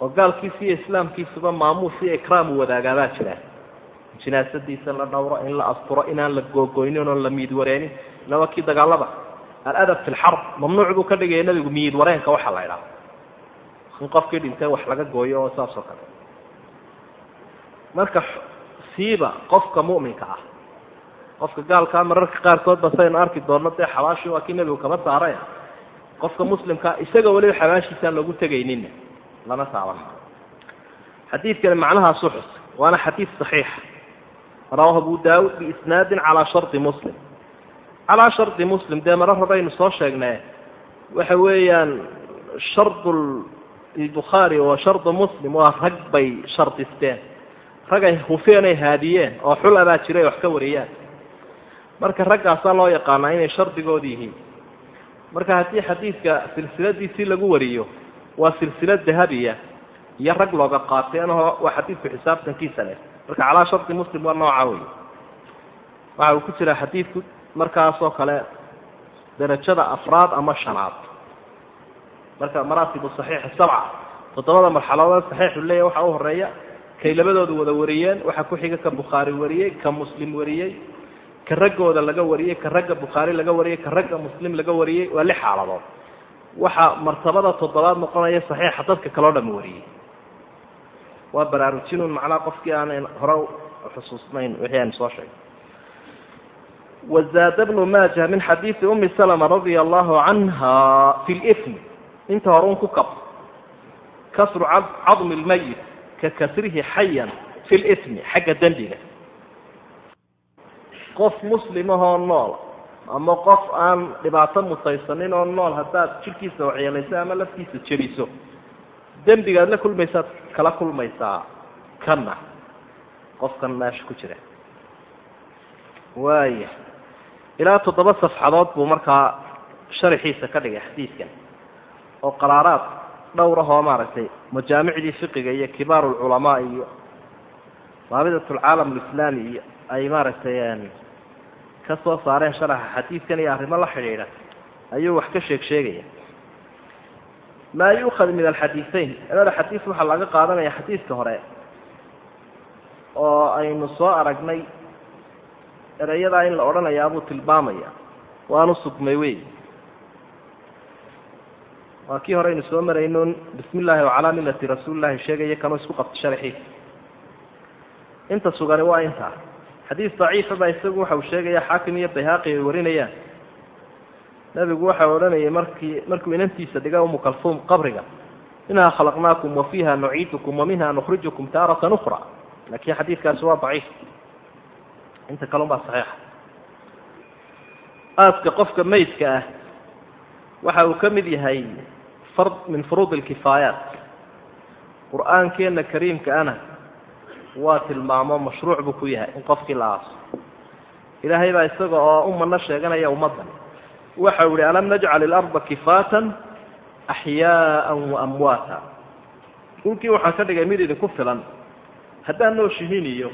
oo gaalkiisa iyo islaamkiisuba maamuus iyo ikraam u wadaagaabaa jira. Jinaasadiisa la dhowro in la asturo inaan la googoynin oon la miid wareenin ila waa kii dagaalada aladab fi lxarb mamnuuc buu ka dhigaya nebigu miid wareenka waxaa la idhaha in qofkii dhintay wax laga gooyo oo saas oo kale. Marka siiba qofka mu'minka ah qofka gaalkaa mararka qaarkood ba saynu arki doonno dee xabaashi waa kii nebigu kama saaray qofka muslimkaa isaga weliba xabaashiisaan lagu tegaynin lama taaban xadiidkani macnahaasu xus. Waana xadiid saxiixa rawaahu abu daawuud biisnaadin calaa shardi muslim. Calaa shardi muslim dee marar horeynu soo sheegnay waxa weeyaan shardu bukhaari oo shardu muslim waa rag bay shardisteen ragay hufeen ay haadiyeen oo xul abaa jiray wax ka wariyaan. Marka raggaasaa loo yaqaanaa inay shardigood yihiin. Marka haddii xadiidka silsiladiisii lagu wariyo waa silsilad dahabiya. Iyo rag looga qaatay anahoo waa xadiidku xisaabtankiisa leh. Marka calaa shardi muslim waa nooca wey waxa uu ku jiraa xadiidku markaasoo kale darajada afraad ama shanaad. Marka maraatibu saxiixi sabca toddobada marxaladood saxiixu leeyahy waxaa u horreeya kay labadoodu wada wariyeen waxaa ku xiga ka bukhaari wariyey ka muslim wariyey ka raggooda laga wariyey ka ragga bukhaari laga wariyey ka ragga muslim laga wariyey waa lix xaaladood waxaa martabada toddobaad noqonaya saxiixa dadka kaloo dham wariyey. Waa baraarujinun macnaha qofkii aanan hore xusuusnayn wixii aan soo sheegay. Wazaada bnu maaja min xadiidi umi salma radia allahu canha fi lifm inta hore un ku kab. Kasru cadmi lmayit ka kasrihi xayan fi lifmi xagga dembiga qof muslimahoo nool ama qof aan dhibaato mutaysanin oo nool haddaad jidhkiisa waxyeelayso ama laftiisa jebiso dembigaad la kulmaysaad kala kulmaysaa. Kana. Qofkan meesha ku jira. Waaya ilaa toddoba safxadood buu markaa sharaxiisa ka dhigay xadiidkan. Oo qaraaraad dhowrahoo maaragtay majaamicdii fiqiga iyo kibaaru lculamaa iyo raabidat alcaalam alislaami iyo ay maaragtay ka soo saareen sharaxa xadiidkan iyo arrimo la xidhiidha ayuu wax ka sheeg sheegaya. Maa yuukhad min alxadiiseyn labada xadiis waxaa laga qaadanaya xadiidka hore oo aynu soo aragnay erayadaa in la odhanayaa buu tilmaamaya. Waanu sugmay wey waa kii hore aynu soo marayno bismi illaahi wacalaa millati rasuuli sheegaya kanuu isku qabta sharaxiisa inta sugani waa intaa xadiis daciifa baa isagu waxa uu sheegaya xaakim iyo bayhaqi ay warinayaan. Nebigu waxa odhanayay markii markuu inantiisa dhiga umu kalfuum qabriga. Minhaa khalaqnaakum wa fiiha nuciidukum wa minha nukhrijukum taaratan ukhra laakiin xadiidkaasi waa daciif. Inta kalun baa saxiixa. Aaska qofka maydka ah waxa uu ka mid yahay fard min furuud alkifaayaat qur'aankeenna kariimka ana waa tilmaamo mashruuc buu ku yahay in qofkii la aaso. Ilaahay baa isaga oo umana sheeganaya ummaddan. Waxa uu ihi alam najcal ilarda kifaatan axyaaan wa amwaata. Dhulkii waxaan ka dhigay mid idinku filan. Haddaad nooshihiin iyo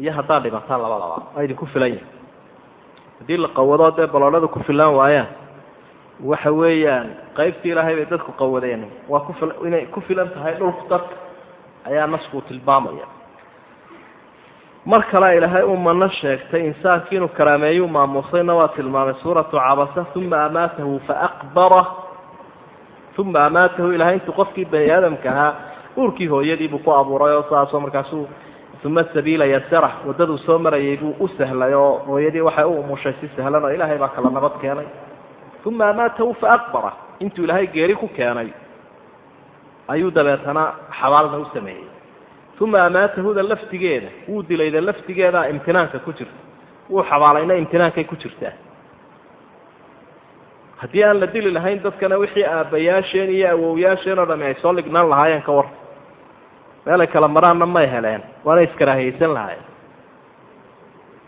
iyo haddaad dhimataan labadaba waa idinku filan yahay. Haddii la qawado dee baloodhada ku filaan waayaan waxa weeyaan qaybtii ilaahay bay dadku qawadeen. Waa ku inay ku filan tahay dhulku dadka ayaa nasku tilmaamaya mar kale ilaahay uu mano sheegtay insaankii inuu karaameeyuu maamuusayna waa tilmaamay suuratu cabasa uma amaatahu faaqbara uma amaatahu ilahay intuu qofkii bani aadamka ahaa uurkii hooyadiibuu ku abuuray oo saasoo markaasuu uma sabiila yasara waddaduu soo marayay buu u sahlay oo hooyadii waxay u umushay si sahlan oo ilaahay baa kala nabad keenay. Uma amaatahu faaqbara intuu ilaahay geeri ku keenay ayuu dabeetana xabaalna u sameeyey uma amaatahuda laftigeeda. Wuu dilayda laftigeedaa imtinaanka ku jirta. Wuu xabaalayna imtinaankay ku jirtaa. Haddii aan la dili lahayn dadkana wixii aabbayaasheen iyo awowyaasheen oo dhami ay soo lignaan lahaayeen ka war. Meelay kala maraanna may heleen. Waana iskaraahiyeysan lahaayeen.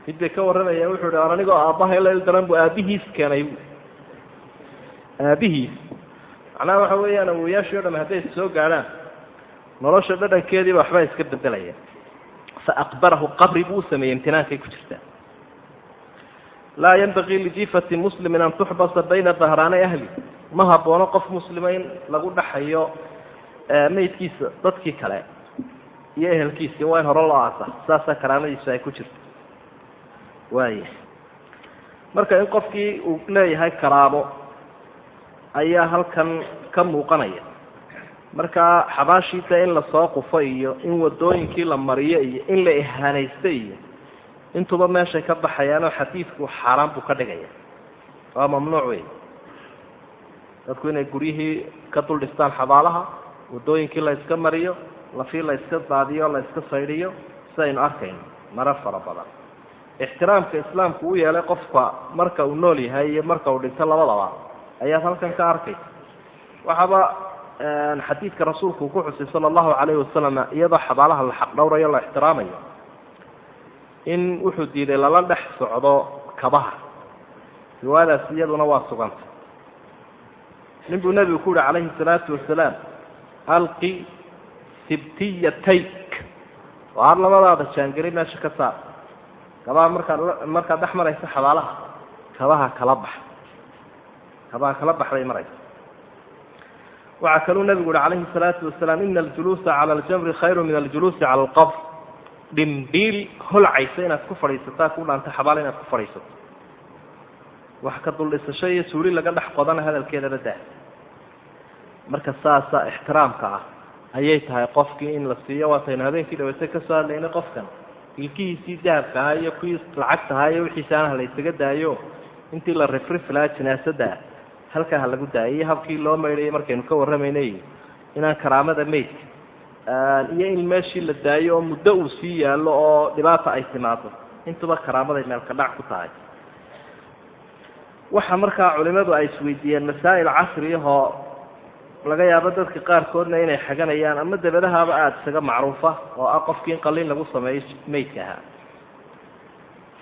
Mid bay ka warramayeen wuxuu hi anigoo aabbahay la ildaran bu aabbihiis keenay. Aabbihiis. Macnaha waxa weeyaan awowyaashii o dhami hadday soo gaadhaan nolosha dhadhankeediiba waxbaa iska bedelaya faaqbarahu qabri buu sameeyey imtinaankay ku jirtaa. Laa yanbagii lijiifati muslimin an tuxbasa bayna dahraanay ahli. Ma haboono qof muslima in lagu dhaxayo maydkiisa dadkii kale iyo ehelkiisii waa in hore loo aasa. Saasaa karaamadiisu ay ku jirto waaya marka in qofkii uu leeyahay karaamo ayaa halkan ka muuqanaya markaa xabaashiita in la soo qufo iyo in wadooyinkii la mariyo iyo in la ihaanaysto iyo intuba meeshay ka baxayaanoo xadiidku xaaraan buu ka dhigaya. Waa mamnuuc wey dadku inay guryihii ka dul dhistaan xabaalaha wadooyinkii la iska mariyo lafii la iska daadiyo la iska saydhiyo sidaynu arkayno marar fara badan. Ixtiraamka islaamku u yeelay qofka marka uu nool yahay iyo marka uu dhinto labadaba ayaad halkan ka arkaysa. Waxaaba xadiidka rasuulku uu ku xusay sala allahu calayhi wasalam iyadoo xabaalaha la xaq dhowrayo la ixtiraamayo in wuxuu diiday lala dhex socdo kabaha. Riwaayadaas iyaduna waa suganta. Nin buu nebigu ku yihi calayhi salaatu wasalaam alqi sibtiyatayk. Oo har labadaada jaangeli meesha ka saar. Kabaha markaad markaad dhex maraysa xabaalaha kabaha kala bax. Kabaha kala baxday maraysa waxaa kaluu nebigu uhi calayhi salaatu wasalaam ina aljuluusa cala aljamri khayru min aljuluusi cala alqabr. Dhimbiil holcaysa inaad ku fadhiisataa ku dhaanta xabaal inaad ku fadhiisato. Wax ka duldhisasho iyo suuli laga dhex qodana hadalkeedaba daa. Marka saasa ixtiraamka ah ayay tahay qofkii in la siiyo waataynu habeenkii dhaweysay ka soo hadlaynay qofkan. Ilkihiisii dahabka ahaa iyo kuwii lacagta ahaa iyo wixiisi aanaha la daayo intii la rifrifi lahaa jinaasada halkaa ha lagu daayo iyo habkii loo maydhayay markaynu ka warramaynay inaan karaamada maydka iyo in meeshii la daayo oo muddo uu sii yaallo oo dhibaata ay timaado intuba karaamaday meelka dhac ku tahay. Waxa markaa culimadu ay isweydiiyeen masaa'il casriyahoo laga yaabo dadka qaarkoodna inay xaganayaan ama dabadahaaba aada isaga macruufa oo ah qofkii in qalin lagu sameeyo maydka ahaa.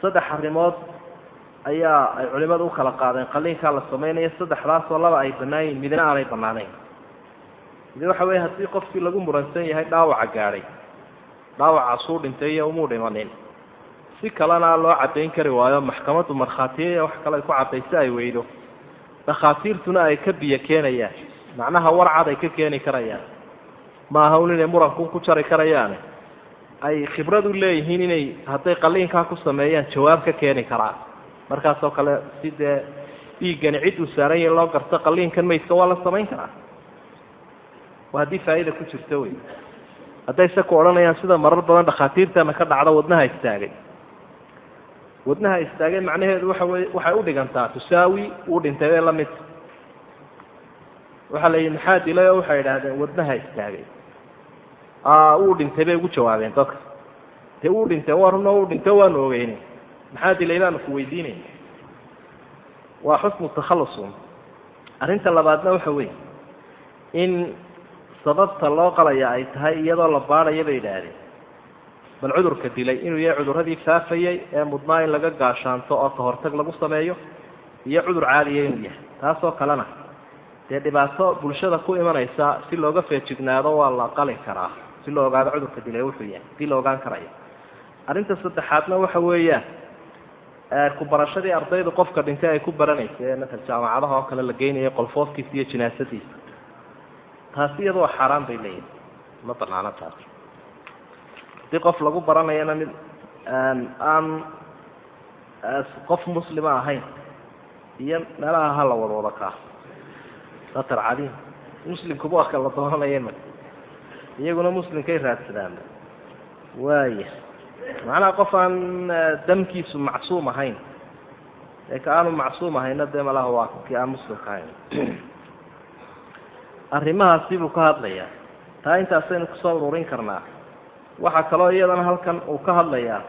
Saddex arrimood ayaa ay culimadu u kala qaadeen. Qaliinkaa la samaynayo saddexdaasoo laba ay bannaan yihiin midna aanay bannaanayn. Midi waxa weeye haddii qofkii lagu muransan yahay dhaawaca gaadhay dhaawacaasuu dhintay iyo umuu dhimanin. Si kalena loo caddayn kari waayo maxkamaddu markhaatiya wax kale ku caddayso ay weydo. Dhakhaatiirtuna ay ka biyo keenayaan. Macnaha warcad ay ka keeni karayaan. Maaha un inay muranku ku jari karayaane ay khibrad u leeyihiin inay hadday qaliinkaa ku sameeyaan jawaab ka keeni karaan markaasoo kale si dee dhiiggani cid uu saaran yahi loo garto qaliinkan maydka waa la samayn karaa? Waa haddii faa'ida ku jirto wey hadday se ku odhanayaan sida marar badan dhakhaatiirtana ka dhacda wadnaha istaagay. Wadnaha istaagay macnaheedu waxa wey waxay udhigantaa tusaawi uu dhintay bay la mid waxaa la yidhi maxaa dilay oo waxay idhaahdeen wadnaha istaagay? Uu dhintay bay ugu jawaabeen dadka. Dee uu dhintay waa run oo uu dhintay waanu ogeyne maxaa dilay baanu ku weydiinayna waa xusnu takhalusun arrinta labaadna waxa weeye in sababta loo qalaya ay tahay iyadoo la baadhaya bay idhaahdeen. Bal cudurka dilay inuu yahay cudurradii faafayay ee mudnaa in laga gaashaanto oo ka hortag lagu sameeyo iyo cudur caadiya inuu yahay. Taasoo kalena dee dhibaato bulshada ku imanaysa si looga feejignaado waa la qalin karaa si loo ogaado cudurka dilay wuxuu yahay si la ogaan karaya arrinta saddexaadna waxa weeyaan ku barashadii ardaydu qofka dhintay ay ku baranaysa ee matal jaamacadaha oo kale la geynayo qolfoofkiisa iyo jinaasadiisa. Taasi iyada waa xaaraan bay leeyihiin ma banaano taas. Haddii qof lagu baranayana mid aan qof muslima ahayn iyo meelaha hala wadwada kaa datar cadiim muslimkuba waa kala doonanayeen iyaguna muslimkay raadsadaan. Waaya macnaha qof aan damkiisu macsuum ahayn. Ee ka aanu macsuum ahayna dee malaha waa kii aan muslimka ahayn. Arrimahaasi buu ka hadlayaa. Taa intaasaynu ku soo ururin karnaa. Waxaa kaloo iyadana halkan uu ka hadlayaa.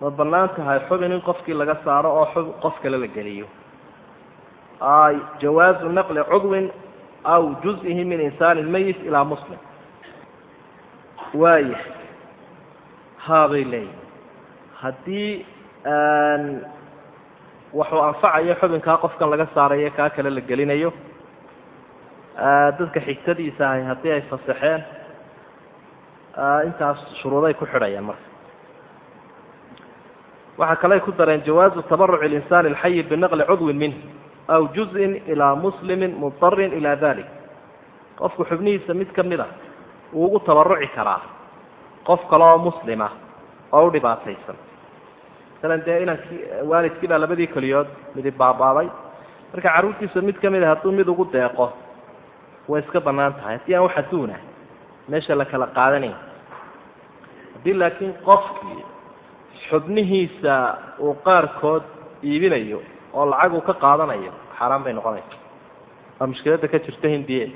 Ma bannaan tahay xubin in qofkii laga saaro oo xub qof kale la geliyo. Jawaazu naqli cudwin aw juz-ihi min insaanin mayit ilaa muslim. Waaya haabay leeyihin haddii waxuu anfacayo xubinkaa qofkan laga saarayo kaa kale la gelinayo dadka xigtadiisa ahay haddii ay fasaxeen intaas shuruuday ku xidhayaan marka waxaa kale ay ku dareen jawaazu tabaruc اlinsaani اlxayi binaqli cudwin minh aw juzءin ilaa muslimi mudarin ilaa dalik qofku xubnihiisa mid ka mid a wuu ugu tabaruci karaa qof kale oo muslima oo u dhibaataysan. Masalan dee inankii waalidkii baa labadii keliyood midi baabaaday. Marka carruurtiisa mid ka mid a hadduu mid ugu deeqo way iska bannaan tahay. Haddii aan wax adduuna meesha la kala qaadanayn. Haddii laakiin qofkii xubnihiisa uu qaarkood iibinayo oo lacag uu ka qaadanayo xaaraan bay noqonaysa waa mushkiladda ka jirta hindiye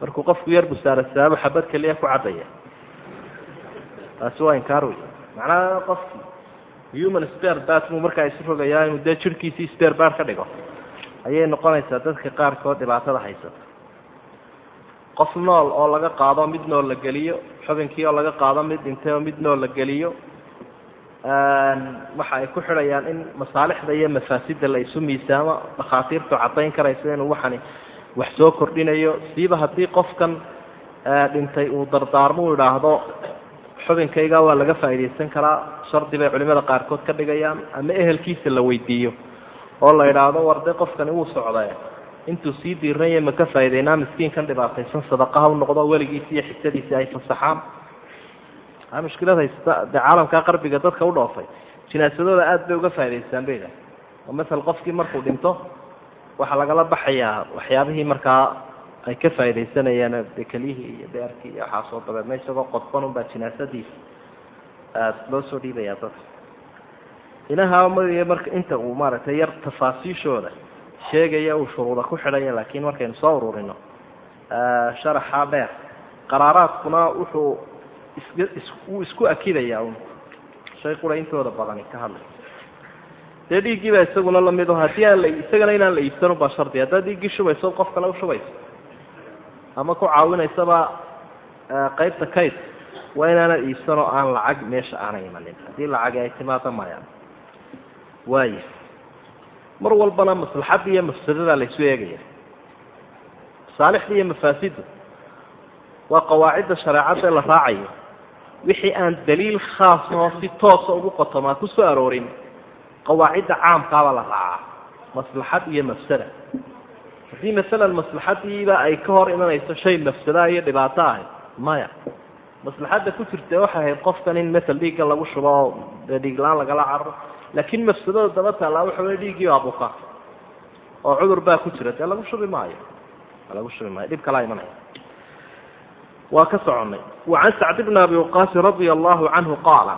markuu qofku yar busaarasaabo xabad keliya ku caddaya taasi waa inkaar wey macnaha qofki human spare bat muu markaa isu rogayaa inuu dee jirhkiisii spare bat ka dhigo. Ayay noqonaysaa dadka qaarkood dhibaatada haysata qof nool oo laga qaado mid nool la geliyo xubinkii oo laga qaado mid dhintay oo mid nool la geliyo waxa ay ku xidhayaan in masaalixda iyo mafaasidda la isu miisaamo dhakhaatiirtu caddayn karaysa inuu waxani wax soo kordhinayo. Siiba haddii qofkan dhintay uu dardaarmo u idhaahdo xubinkayga waa laga faa'iidaysan karaa. Shardi bay culimada qaarkood ka dhigayaan ama ehelkiisa la weydiiyo oo la idhaahdo war dee qofkani wuu socdee intuu sii diirnaya ma ka faa'idaynaa miskiinkan dhibaataysan sadaqaha u noqdo weligiisi iyo xigtadiisi ay fasaxaan. A mushkilad haysta dee caalamkaa qarbiga dadka u dhoofay jinaasadooda aada bay uga faa'idaystaan bay idhaha oo masal qofkii markuu dhinto waxaa lagala baxayaa waxyaabihii markaa ay ka faaidaysanayaan bekelihii iyo beerkii iyo waxaasoo dabeedna isagoo qodban unbaa jinaasadiisa loo soo dhiibaya dadka inaha mariya marka inta uu maaragtay yar tafaasiishooda sheegaya uu shuruuda ku xidhaya laakiin markaynu soo ururino sharaxa dheer qaraaraadkuna wuxuu is wuu isku akidayaa un shay qura intooda badani ka hadlay. Dee dhiiggiibaa isaguna la mid o haddii aan la isagana inaan la iibsan ubaa shardi. Haddaad dhiiggii shubayso qof kale ushubayso ama ku caawinaysaba qaybta kayd waa inaanad iibsan oo aan lacag meesha aanay imanin haddii lacagi ay timaado maya waaya mar walbana maslaxadda iyo mafsadada la isu eegaya. Masaalixda iyo mafaasidda waa qawaacidda shareecadda la raacayo. Wixii aan daliil khaas oo si toosa ugu qotomaa ku soo aroorin qawaacidda caamkaabaa la raacaa. Maslaxad iyo mafsada haddii masalan maslaxadiiba ay ka hor imanayso shay mafsadaa iyo dhibaato ahay maya. Maslaxadda ku jirta waxay ahayd qofkan in masel dhiigga lagu shubo oo dee dhiigla-aan lagala cararo laakiin mafsadada daba taallaa waxa wey dhiiggii baa buka oo cudur baa ku jira dee lagu shubi maayo? Lagu shubi maayo dhib kalaa imanaya. Waa ka soconnay. Wa can sacd bni abi waqaasi radia allahu canhu qaala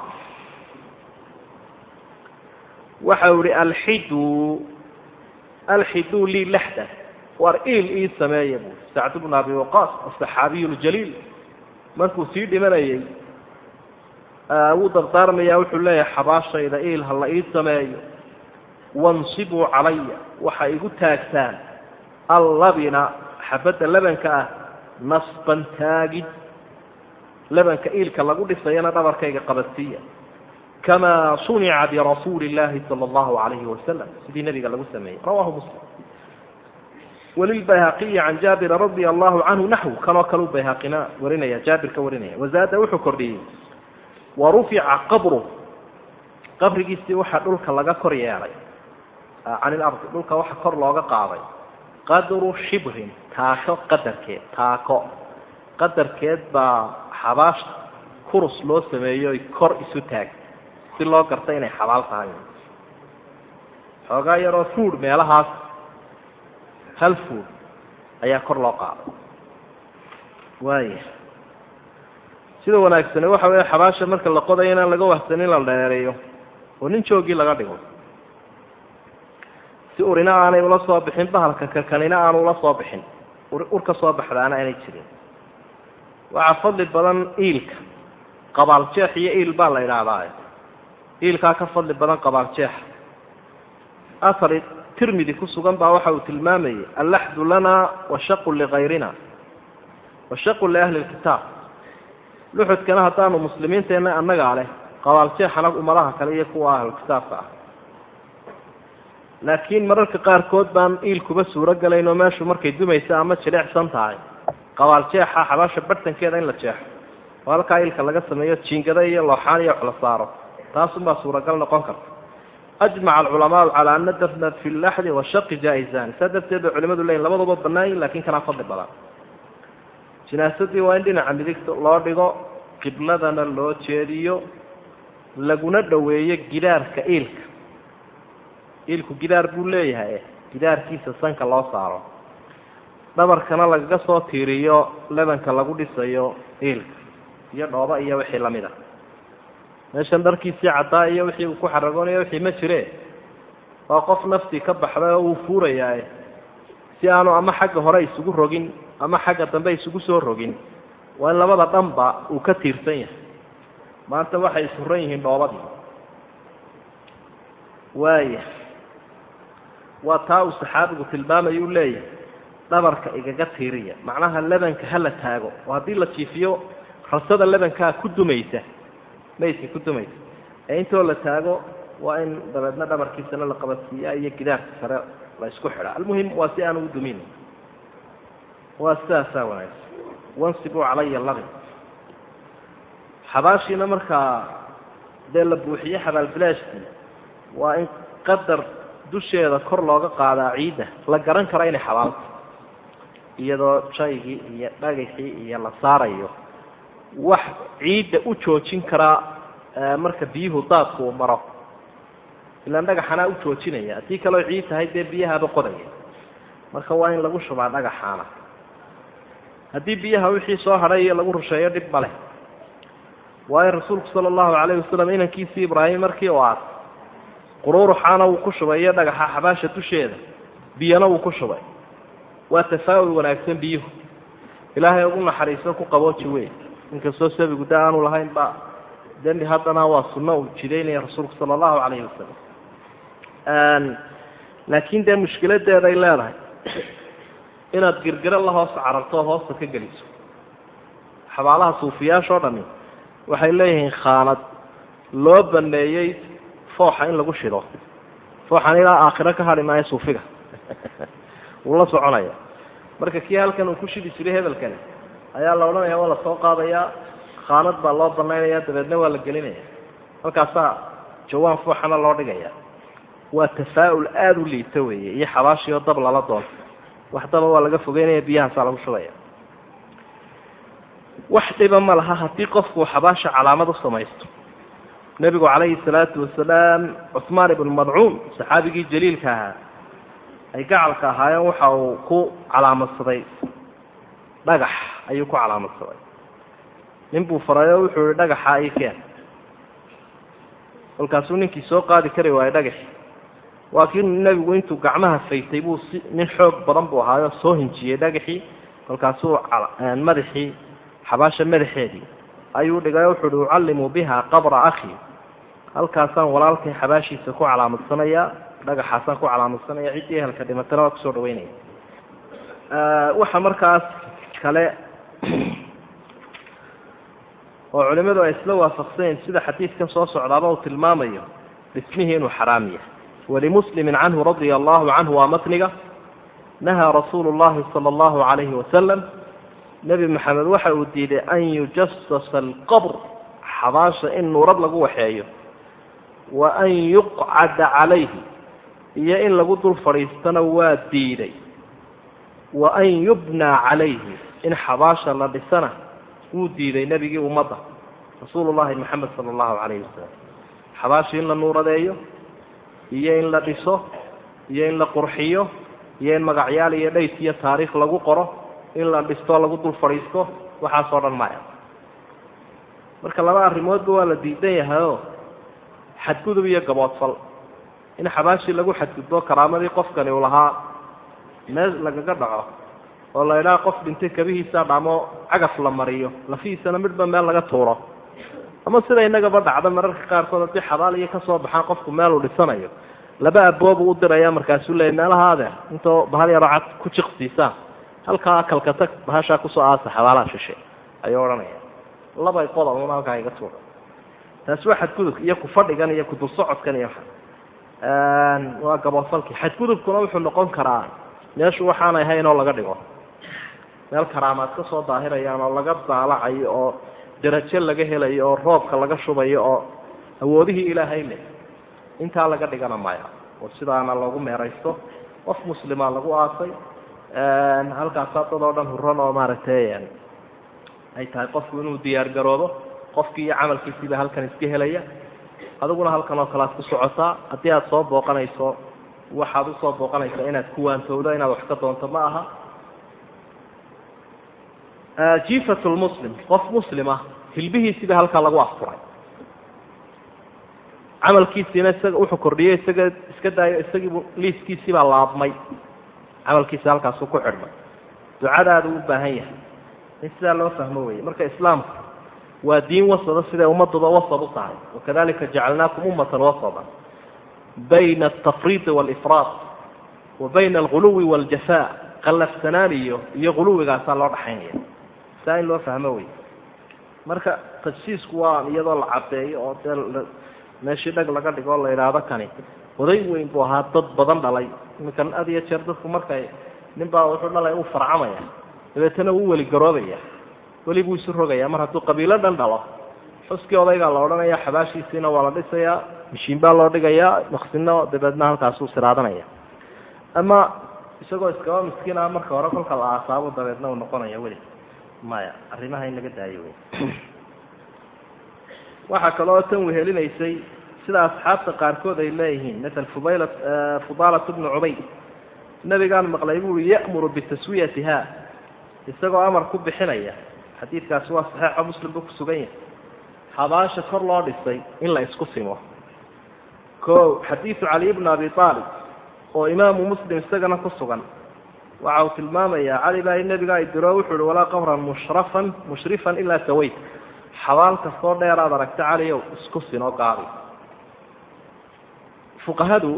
waxa uu ihi alxiduu alxiduu lii laxda war iil ii sameeya buu sacd bnu abi waqaas asaxaabiyu ljaliil markuu sii dhimanayey wuu dardaarmayaa wuxuu leeyahay xabaashayda iil ha ii sameeyo wansibuu calaya waxay igu taagtaan allabina xabadda labanka ah nasban taagid labanka iilka lagu dhisayana dhabarkayga qabadsiiya kamaa sunica birasuuli illaahi sala allahu alayhi wasalam sidii nabiga lagu sameeyey rawahu muslim walilbayhaqiyi can jaabira radia allahu canhu naxw kanoo kaleu bayhaqina warinaya jaabir ka warinaya wazaada wuxuu kordhiyey wa rufica qabru qabrigiisii waxaa dhulka laga kor yeelay can ilardi dhulka waxa kor looga qaaday qadru shibrin taako qadarkeed taako qadarkeed baa xabaash kurus loo sameeyo kor isu taag si loo garta inay xabaal tahay xoogaa yaroo fuud meelahaas hal ayaa kor loo qaaday waaya sida wanaagsani waxa weeye xabaasha marka la qodayo inaan laga wahsanin in la dheereeyo oo nin joogii laga dhigo. Si urina aanay ula soo bixin bahalka kakanina aanu ula soo bixin. Ur ka soo baxdaana aanay jirin. Waxaa fadli badan iilka qabaaljeex iyo iil baa la idhaahdaa iilkaa ka fadli badan qabaaljeexa tirmidi ku sugan baa waxa uu tilmaamayay allaxdu lana washaqu ligayrina washaqu liahli lkitaab luxudkana haddaanu muslimiinteenna annagaa leh qabaaljeexana ummadaha kale iyo kuwa ahlukitaabka ah. Laakiin mararka qaarkood baan iil kuba suuro galayn oo meeshu markay dumaysa ama jileecsan tahay. Qabaaljeexa xabaasha bartankeeda in la jeexo. Oo halkaa iilka laga sameeyo jiingada iyo looxaan iyo wax la saaro taasunbaa suuragal noqon karta ajmaca alculamaau calaa ana dafna fi laxdi washaqi jaa-izani saa darteed bay culimadu leyiin labaduba banaayin laakiin kanaa fadli badan jinaasadii waa in dhinaca midigta loo dhigo qibladana loo jeediyo laguna dhoweeyo gidaarka iilka iilku gidaar buu leeyahay gidaarkiisa sanka loo saaro dhabarkana lagaga soo tiiriyo lebanka lagu dhisayo iilka iyo dhooba iyo wixii la mid a meeshan dharkiisii caddaa iyo wixii uu ku xaragoonaya wixii ma jire. Waa qof naftii ka baxday oo uu fuurayaa si aanu ama xagga hore isugu rogin ama xagga dambe isugu soo rogin. Waa in labada dhanba uu ka tiirsan yahay. Maanta waxay isuran yihiin dhoobadii. Waaya waa taa uu saxaabigu tilmaamayu leeyahay dhabarka igaga tiiriya macnaha lebanka hala taago. Oo haddii la jiifiyo rasada lebankaa ku dumaysa maydka ku dumaysa ee intoo la taago waa in dabeedna dhabarkiisana la qabadsiiyaa iyo gidaarka sare la isku xidhaa. Almuhim waa si aan ugu dumin. Waa sidaasaa wanaagsan. Wansibuu calaya labi xabaashiina markaa dee la buuxiye xabaalbilaashkii waa in qadar dusheeda kor looga qaadaa ciidda. La garan karo inay xabaalto iyadoo shaygii iyo dhagaxii iyo la saarayo wax ciidda u joojin karaa marka biyuhu daadku uu maro ilaan dhagaxanaa u joojinaya. Haddii kaleo ciid tahay dee biyahaaba qodaya marka waa in lagu shubaa dhagaxaana haddii biyaha wixii soo hadhay iyo lagu rusheeyo dhib ma leh. Waayo rasuulku sala allahu calayhi wasalam inankiisii ibraahim markii uu aas quruuruxaana wuu ku shubay iyo dhagaxa xabaasha dusheeda biyana wuu ku shubay. Waa tafaa'ul wanaagsan biyuhu. Ilaahay ugu naxariiso ku qabooji wey inkastoo sabigu da aanu lahayn ba dembi haddana waa sunno uu jidaynaya rasuulku sala allahu calayhi wasalam laakiin dee mushkiladeeday leedahay. Inaad girgiro la hoos cararto ood hoosta ka geliso. Xabaalaha suufiyaashoo dhami waxay leeyihiin khaanad loo baneeyey fooxa in lagu shido fooxan ilaa aakhiro ka hadhi maayo suufiga. Wuu la soconaya. Marka kii halkan uu ku shidi jiray hebelkani ayaa la odhanaya waa la soo qaadayaa. Khaanad baa loo banaynaya dabeedna waa la gelinaya halkaasaa jawaan fooxana loo dhigaya. Waa tafaa'ul aada u liito weeye iyo xabaashii oo dab lala doonto. Wax daba waa laga fogeynaya biyahaasaa lagu shubaya. Wax dhiba ma laha haddii qofku xabaasha calaamad u samaysto. Nebigu calayhi salaatu wasalaam cuhmaan ibnu madcuun saxaabigii jaliilka ahaa ay gacalka ahaayeen waxa uu ku calaamadsaday dhagax ayuu ku calaamadsaday. Nin buu faray oo wuxuu yihi dhagaxa ii keen. Kolkaasuu ninkii soo qaadi kari waayey dhagaxi waa kii nebigu intuu gacmaha faytay buu si nin xoog badan buu ahaayo soo hinjiyey dhagaxii. Kolkaasuu madaxii xabaasha madaxeedii. Ayuu dhigay wuxuu uhi ucallimu biha qabra akhi. Halkaasaan walaalkay xabaashiisa ku calaamadsanaya dhagaxaasaan ku calaamadsanaya ciddii ehelka dhimatana waa ku soo dhaweynaya waxa markaas kale oo culimadu ay isla waafaqsanyeen sida xadiidkan soo socdaaba uu tilmaamayo dhismihii inuu xaraam yahay. Walimuslimin canhu radia allahu canhu waa matniga nahaa rasuulu llahi sala allahu calayhi wasalam nebi maxamed waxa uu diiday an yujasasa alqabr xabaasha in nuurad lagu waxeeyo wa an yuqcada calayhi iyo in lagu dul fadhiistana waa diiday wa an yubnaa calayhi in xabaasha la dhisana wuu diiday nebigii ummadda rasuulu llahi maxamed sala allahu calayhi wasalam xabaashii in la nuuradeeyo iyo in la dhiso iyo in la qurxiyo iyo in magacyaal iyo dhays iyo taariikh lagu qoro in la dhisto lagu dul fadhiisto waxaasoo dhan maya marka laba arrimoodba waa la diidan yahayoo xadgudub iyo gaboodfal in xabaashii lagu xadgudbo karaamadii qofkani uu lahaa meel lagaga dhaco oo la qof dhintay kabihiisaa dhamo cagaf la mariyo lafihiisana midhba meel laga tuuro. Ama sida inagaba dhacda mararka qaarkood haddii xabaal iyo ka soo baxaan qofku meeluu dhisanayo laba aboobu u diraya markaasuu leeyay meelaha intoo bahal yaroo cad ku jiqsiisaan halkaa kalkata bahashaa ku soo aasa xabaalaha shishe ayuu odhanaya labay qodob halkaa iga tuura taasi waa xadgudub iyo kufadhigan iyo kudul socodkan iyo waa gaboodfalkii xadgudubkuna wuxuu noqon karaa meeshu waxaanay ahayn oo laga dhigo meel karaamaad ka soo daahirayaan oo laga daalacayo oo darajo laga helayo oo roobka laga shubayo oo awoodihii ilaahay leh. Intaa laga dhigana maya. Oo sidaana loogu meeraysto qof muslima lagu aasay halkaasaa dad oo dhan huran oo maaragtay ay tahay qofku inuu diyaar garoobo qofkii iyo camalkiisiiba halkan iska helaya. Adiguna halkan oo kale aad ku socotaa. Haddii aada soo booqanayso waxaad u soo booqanaysaa inaad ku waantowdo inaad wax ka doonto ma aha jifat lmuslim qof muslima hilbihiisiiba halkaa lagu afuray camalkiisiina isaga wuxuu kordhiyey isaga iska daayo isagiibu liiskiisiibaa laabmay. Camalkiisi halkaasuu ku xidhmay ducadaadu u baahan yahay. Sidaa loo fahmo weeye. Marka islaamku waa diin wasada siday ummaduba wasad u tahay. Wakadalika jacalnaakum ummatan wasada bayna altafriidi waalifraad wa bayna alguluwi waaljafaa qallafsanaan iyo iyo guluwigaasaa loo dhaxaynaya saa in loo fahmo wey marka tajsiisku waa iyadoo la cadeeyo oo dee meeshii dhag laga dhigo la idhaahdo kani oday weyn buu ahaa dad badan dhalay. Iminkan had iyo jeer dadku markay nin baa wuxuu dhalay u farcamaya dabeetana uu weli garoobaya weli buu isu rogayaa mar hadduu qabiilo dhan dhalo xuskii odaygaa la odhanaya xabaashiisiina waa la dhisayaa mishiin baa loo dhigayaa maksino dabeedna halkaasuu siraadanaya. Ama isagoo iskaba miskiin ah marka hore kolka la aasaabo dabeedna uu noqonaya weli maya arrimaha in laga daayo wey waxaa kaloo tan wehelinaysay sida asxaabta qaarkood ay leeyihiin. Maala fudayla fudaalat bnu cubayd nabigaan maqlay buui ya'muru bitaswiyatiha isagoo amar ku bixinaya. Xadiidkaasi waa saxiixo muslim buu ku sugan yahay. Habaasha kor loo dhisay in la isku simo. Ko xadiidu cali bni abi aalib oo imaamu muslim isagana ku sugan waxa uu tilmaamayaa cali baa nebiga ay diro wuxu uhi walaa qabran mushrafan mushrifan ilaa sawayt xabaal kastoo dheer aad aragta caliow isku sinoo gaabi fuqahadu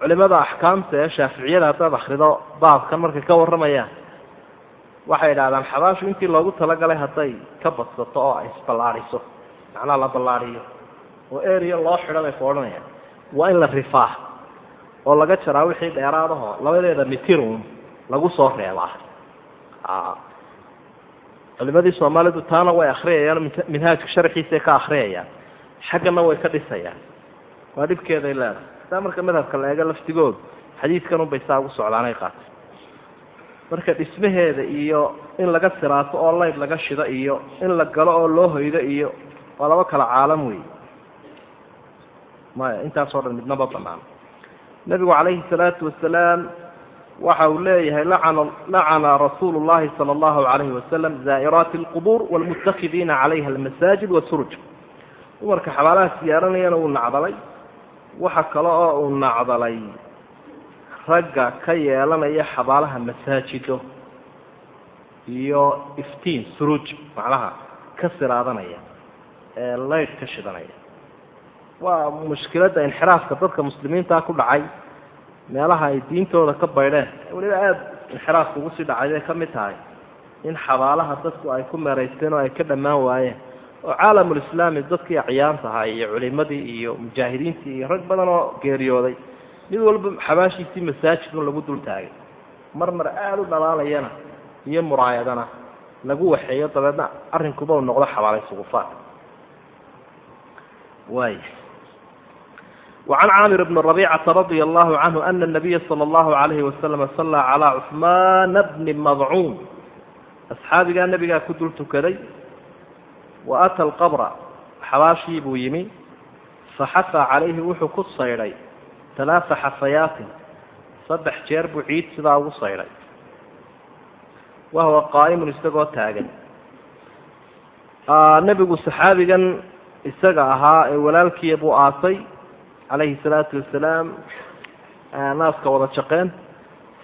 culimada axkaamta ee shaaficiyada haddaad akrido baabkan markay ka warramayaan waxay idhahdaan xabaashu intii loogu talagalay hadday ka badsato oo ay isballaadhiso macnaha la ballaadhiyo oo eriya loo xidho bay ku waa in la rifaa oo laga jaraa wixii dheeraadaho labadeeda mitirun lagu soo reebaa culimadii soomaalidu taana way akriyayaan minhaajka sharxiisay ka akriyayaan xaggana way ka dhisayaan. Waa dhibkeeday leedahay. Sidaa marka madhabka la eego laftigood xadiidkan unbay saa ugu socdaanay qaatay. Marka dhismaheeda iyo in laga siraato oo layb laga shido iyo in la galo oo loo hoydo iyo waa laba kala caalam wey maya intaasoo dhan midnaba banaan nebigu calayhi salaatu wasalaam waxa uu leeyahay lacana rasuulu llahi sala allahu calayhi wasalam zaa'iraati alqubuur waalmuttakidiina calayha almasaajid wasuruj dumarka xabaalaha siyaaranayana uu nacdalay. Waxa kale oo uu nacdalay ragga ka yeelanaya xabaalaha masaajido iyo iftiin suruuj macnaha ka siraadanaya ee laydh ka shidanaya. Waa mushkiladda inxiraafka dadka muslimiintaa ku dhacay meelaha ay diintooda ka baydheen weliba aada inxiraafka ugu sii dhacay bay ka mid tahay. In xabaalaha dadku ay ku meeraysteen oo ay ka dhammaan waayeen oo caalamulislaami dadkii acyaantahaa iyo culimadii iyo mujaahidiintii iyo rag badan oo geeriyooday mid walba xabaashiisii masaajidun lagu dul taagay mar mar aada u dhalaalayana iyo muraayadana lagu waxeeyo dabeedna arrinkuba u noqdo xabaalay sugufaat waay وعن cاmر بن ربيcة رضي الله عنه أن النبي صلى الله عليه وسلم صلى على cثمان بن مضcوn أصxaabigaa nebigaa ku dul tukaday وأtى الqبر xabaashii buu yimi faxafى عalayhi wuxuu ku saydhay ثaلaaثa xafayaatin saddex jeer buu ciid sidaa ugu saydhay wahuwa qaaئm isagoo taagan nebigu صaxaabigan isaga ahaa ee walaalkiia buu aasay calayhi salaatu wasalaam naaska wada jaqeen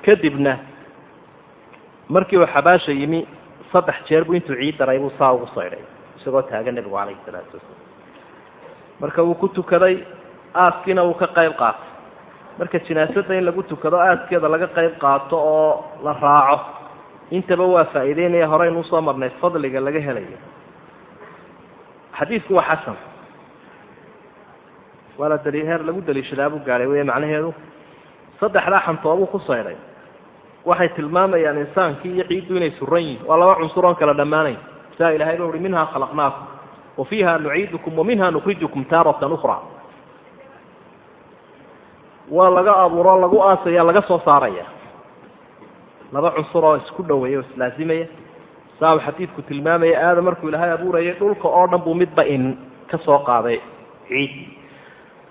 kadibna markii uu xabaasha yimi saddex jeer buu intuu ciid daray buu saa ugu saydhay isagoo taagan nebigu calayhi salaatu wasalaam marka wuu ku tukaday aaskiina wuu ka qayb qaatay marka jinaasada in lagu tukado aaskeeda laga qayb qaato oo la raaco intaba waa faa'iideynaya horeynu u soo marnay fadliga laga helayo xadiidku waa xasan waa la dali heer lagu daliishadaa buu gaadhay wey macnaheedu? Saddexdaa xantoobuu ku saydhay waxay tilmaamayaan insaankii iyo ciiddu inay suran yihiin waa laba cunsur oon kala dhammaanayn. Saa ilahay ba uhi minhaa khalaqnaakum wa fiiha nuciidukum wa minha nukhrijukum taaratan ukhra waa laga abuuro lagu aasaya laga soo saaraya. Laba cunsur oo isku dhoweeya oo islaasimaya saa uu xadiidku tilmaamaya aadam markuu ilaahay abuurayay dhulka oo dhan buu midba in ka soo qaaday ciid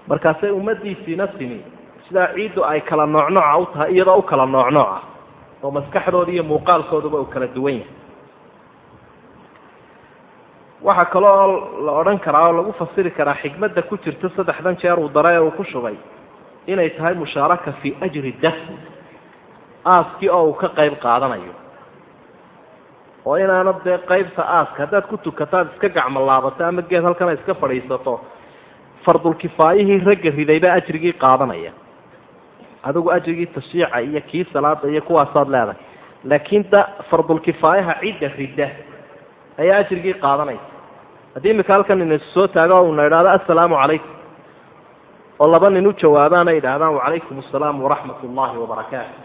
markaasay ummadiisiina timi sidaa ciiddu ay kala noocnooca u tahay iyadoo u kala noocnooca oo maskaxdooda iyo muuqaalkooduba uu kala duwan yahay. Waxaa kaloo la odhan karaa oo lagu fasiri karaa xikmadda ku jirta saddexdan jeer uu daray ee uu ku shubay inay tahay mushaaraka fii ajri dafn aaskii oo uu ka qayb qaadanayo. Oo inaana dee qaybta aaska haddaad ku tukataad iska gacmo laabato ama geed halkana iska fadhiisato fardulkifaayihii ragga riday baa ajrigii qaadanaya. Adigu ajrigii tashriica iyo kii salaada iyo kuwaasaad leedahay. Laakiin da fardulkifaayaha cidda ridda ayaa ajrigii qaadanaysa haddii imika halkan ina soo taago o una idhahdo assalaamu calaykum oo laba nin u jawaabaan ay idhaahdaan wacalaykum assalaam waraxmat ullahi wabarakaatu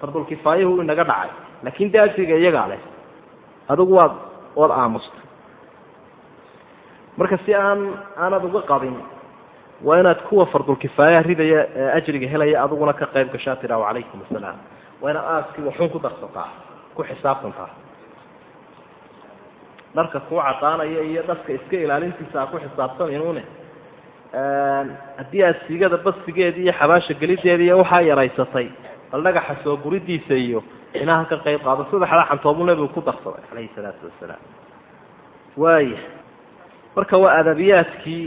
fardulkifaayuhu inaga dhacay. Laakiin de ajriga iyagaa leh. Adigu waad waad aamustay marka si aan aanad uga qabin waa inaad kuwa fardulkifaayaha ridaya ee ajriga helaya adiguna ka qayb gashaa tidhaa wacalaykum assalaam waa inaad aaskii waxun ku darsataa ku xisaabtantaa. Dharka kuu cadaanaya iyo dharka iska ilaalintiisa a ku xisaabtaninuune haddii aad siigada basigeeda iyo xabaasha gelideeda iyo waxaa yaraysatay bal dhagaxa soo guridiisa iyo inaha ka qayb qaado saddexdaa xantoobu nebigu ku darsaday calayhi salaatu wasalaam. Waaya marka waa adabiyaadkii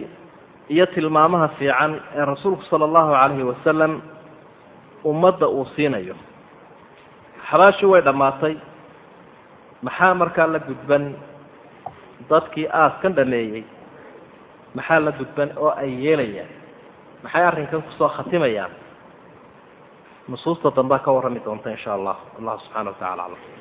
iyo tilmaamaha fiican ee rasuulku sala allahu calayhi wasalam ummadda uu siinayo. Xabaashii way dhammaatay. Maxaa markaa la gudban? Dadkii aaskan dhameeyey. Maxaa la gudban oo ay yeelayaan? Maxay arrinkan ku soo khatimayaan? Nusuusta dambea ka warrami doonta insha allah. Allahu subxana wa tacala aclam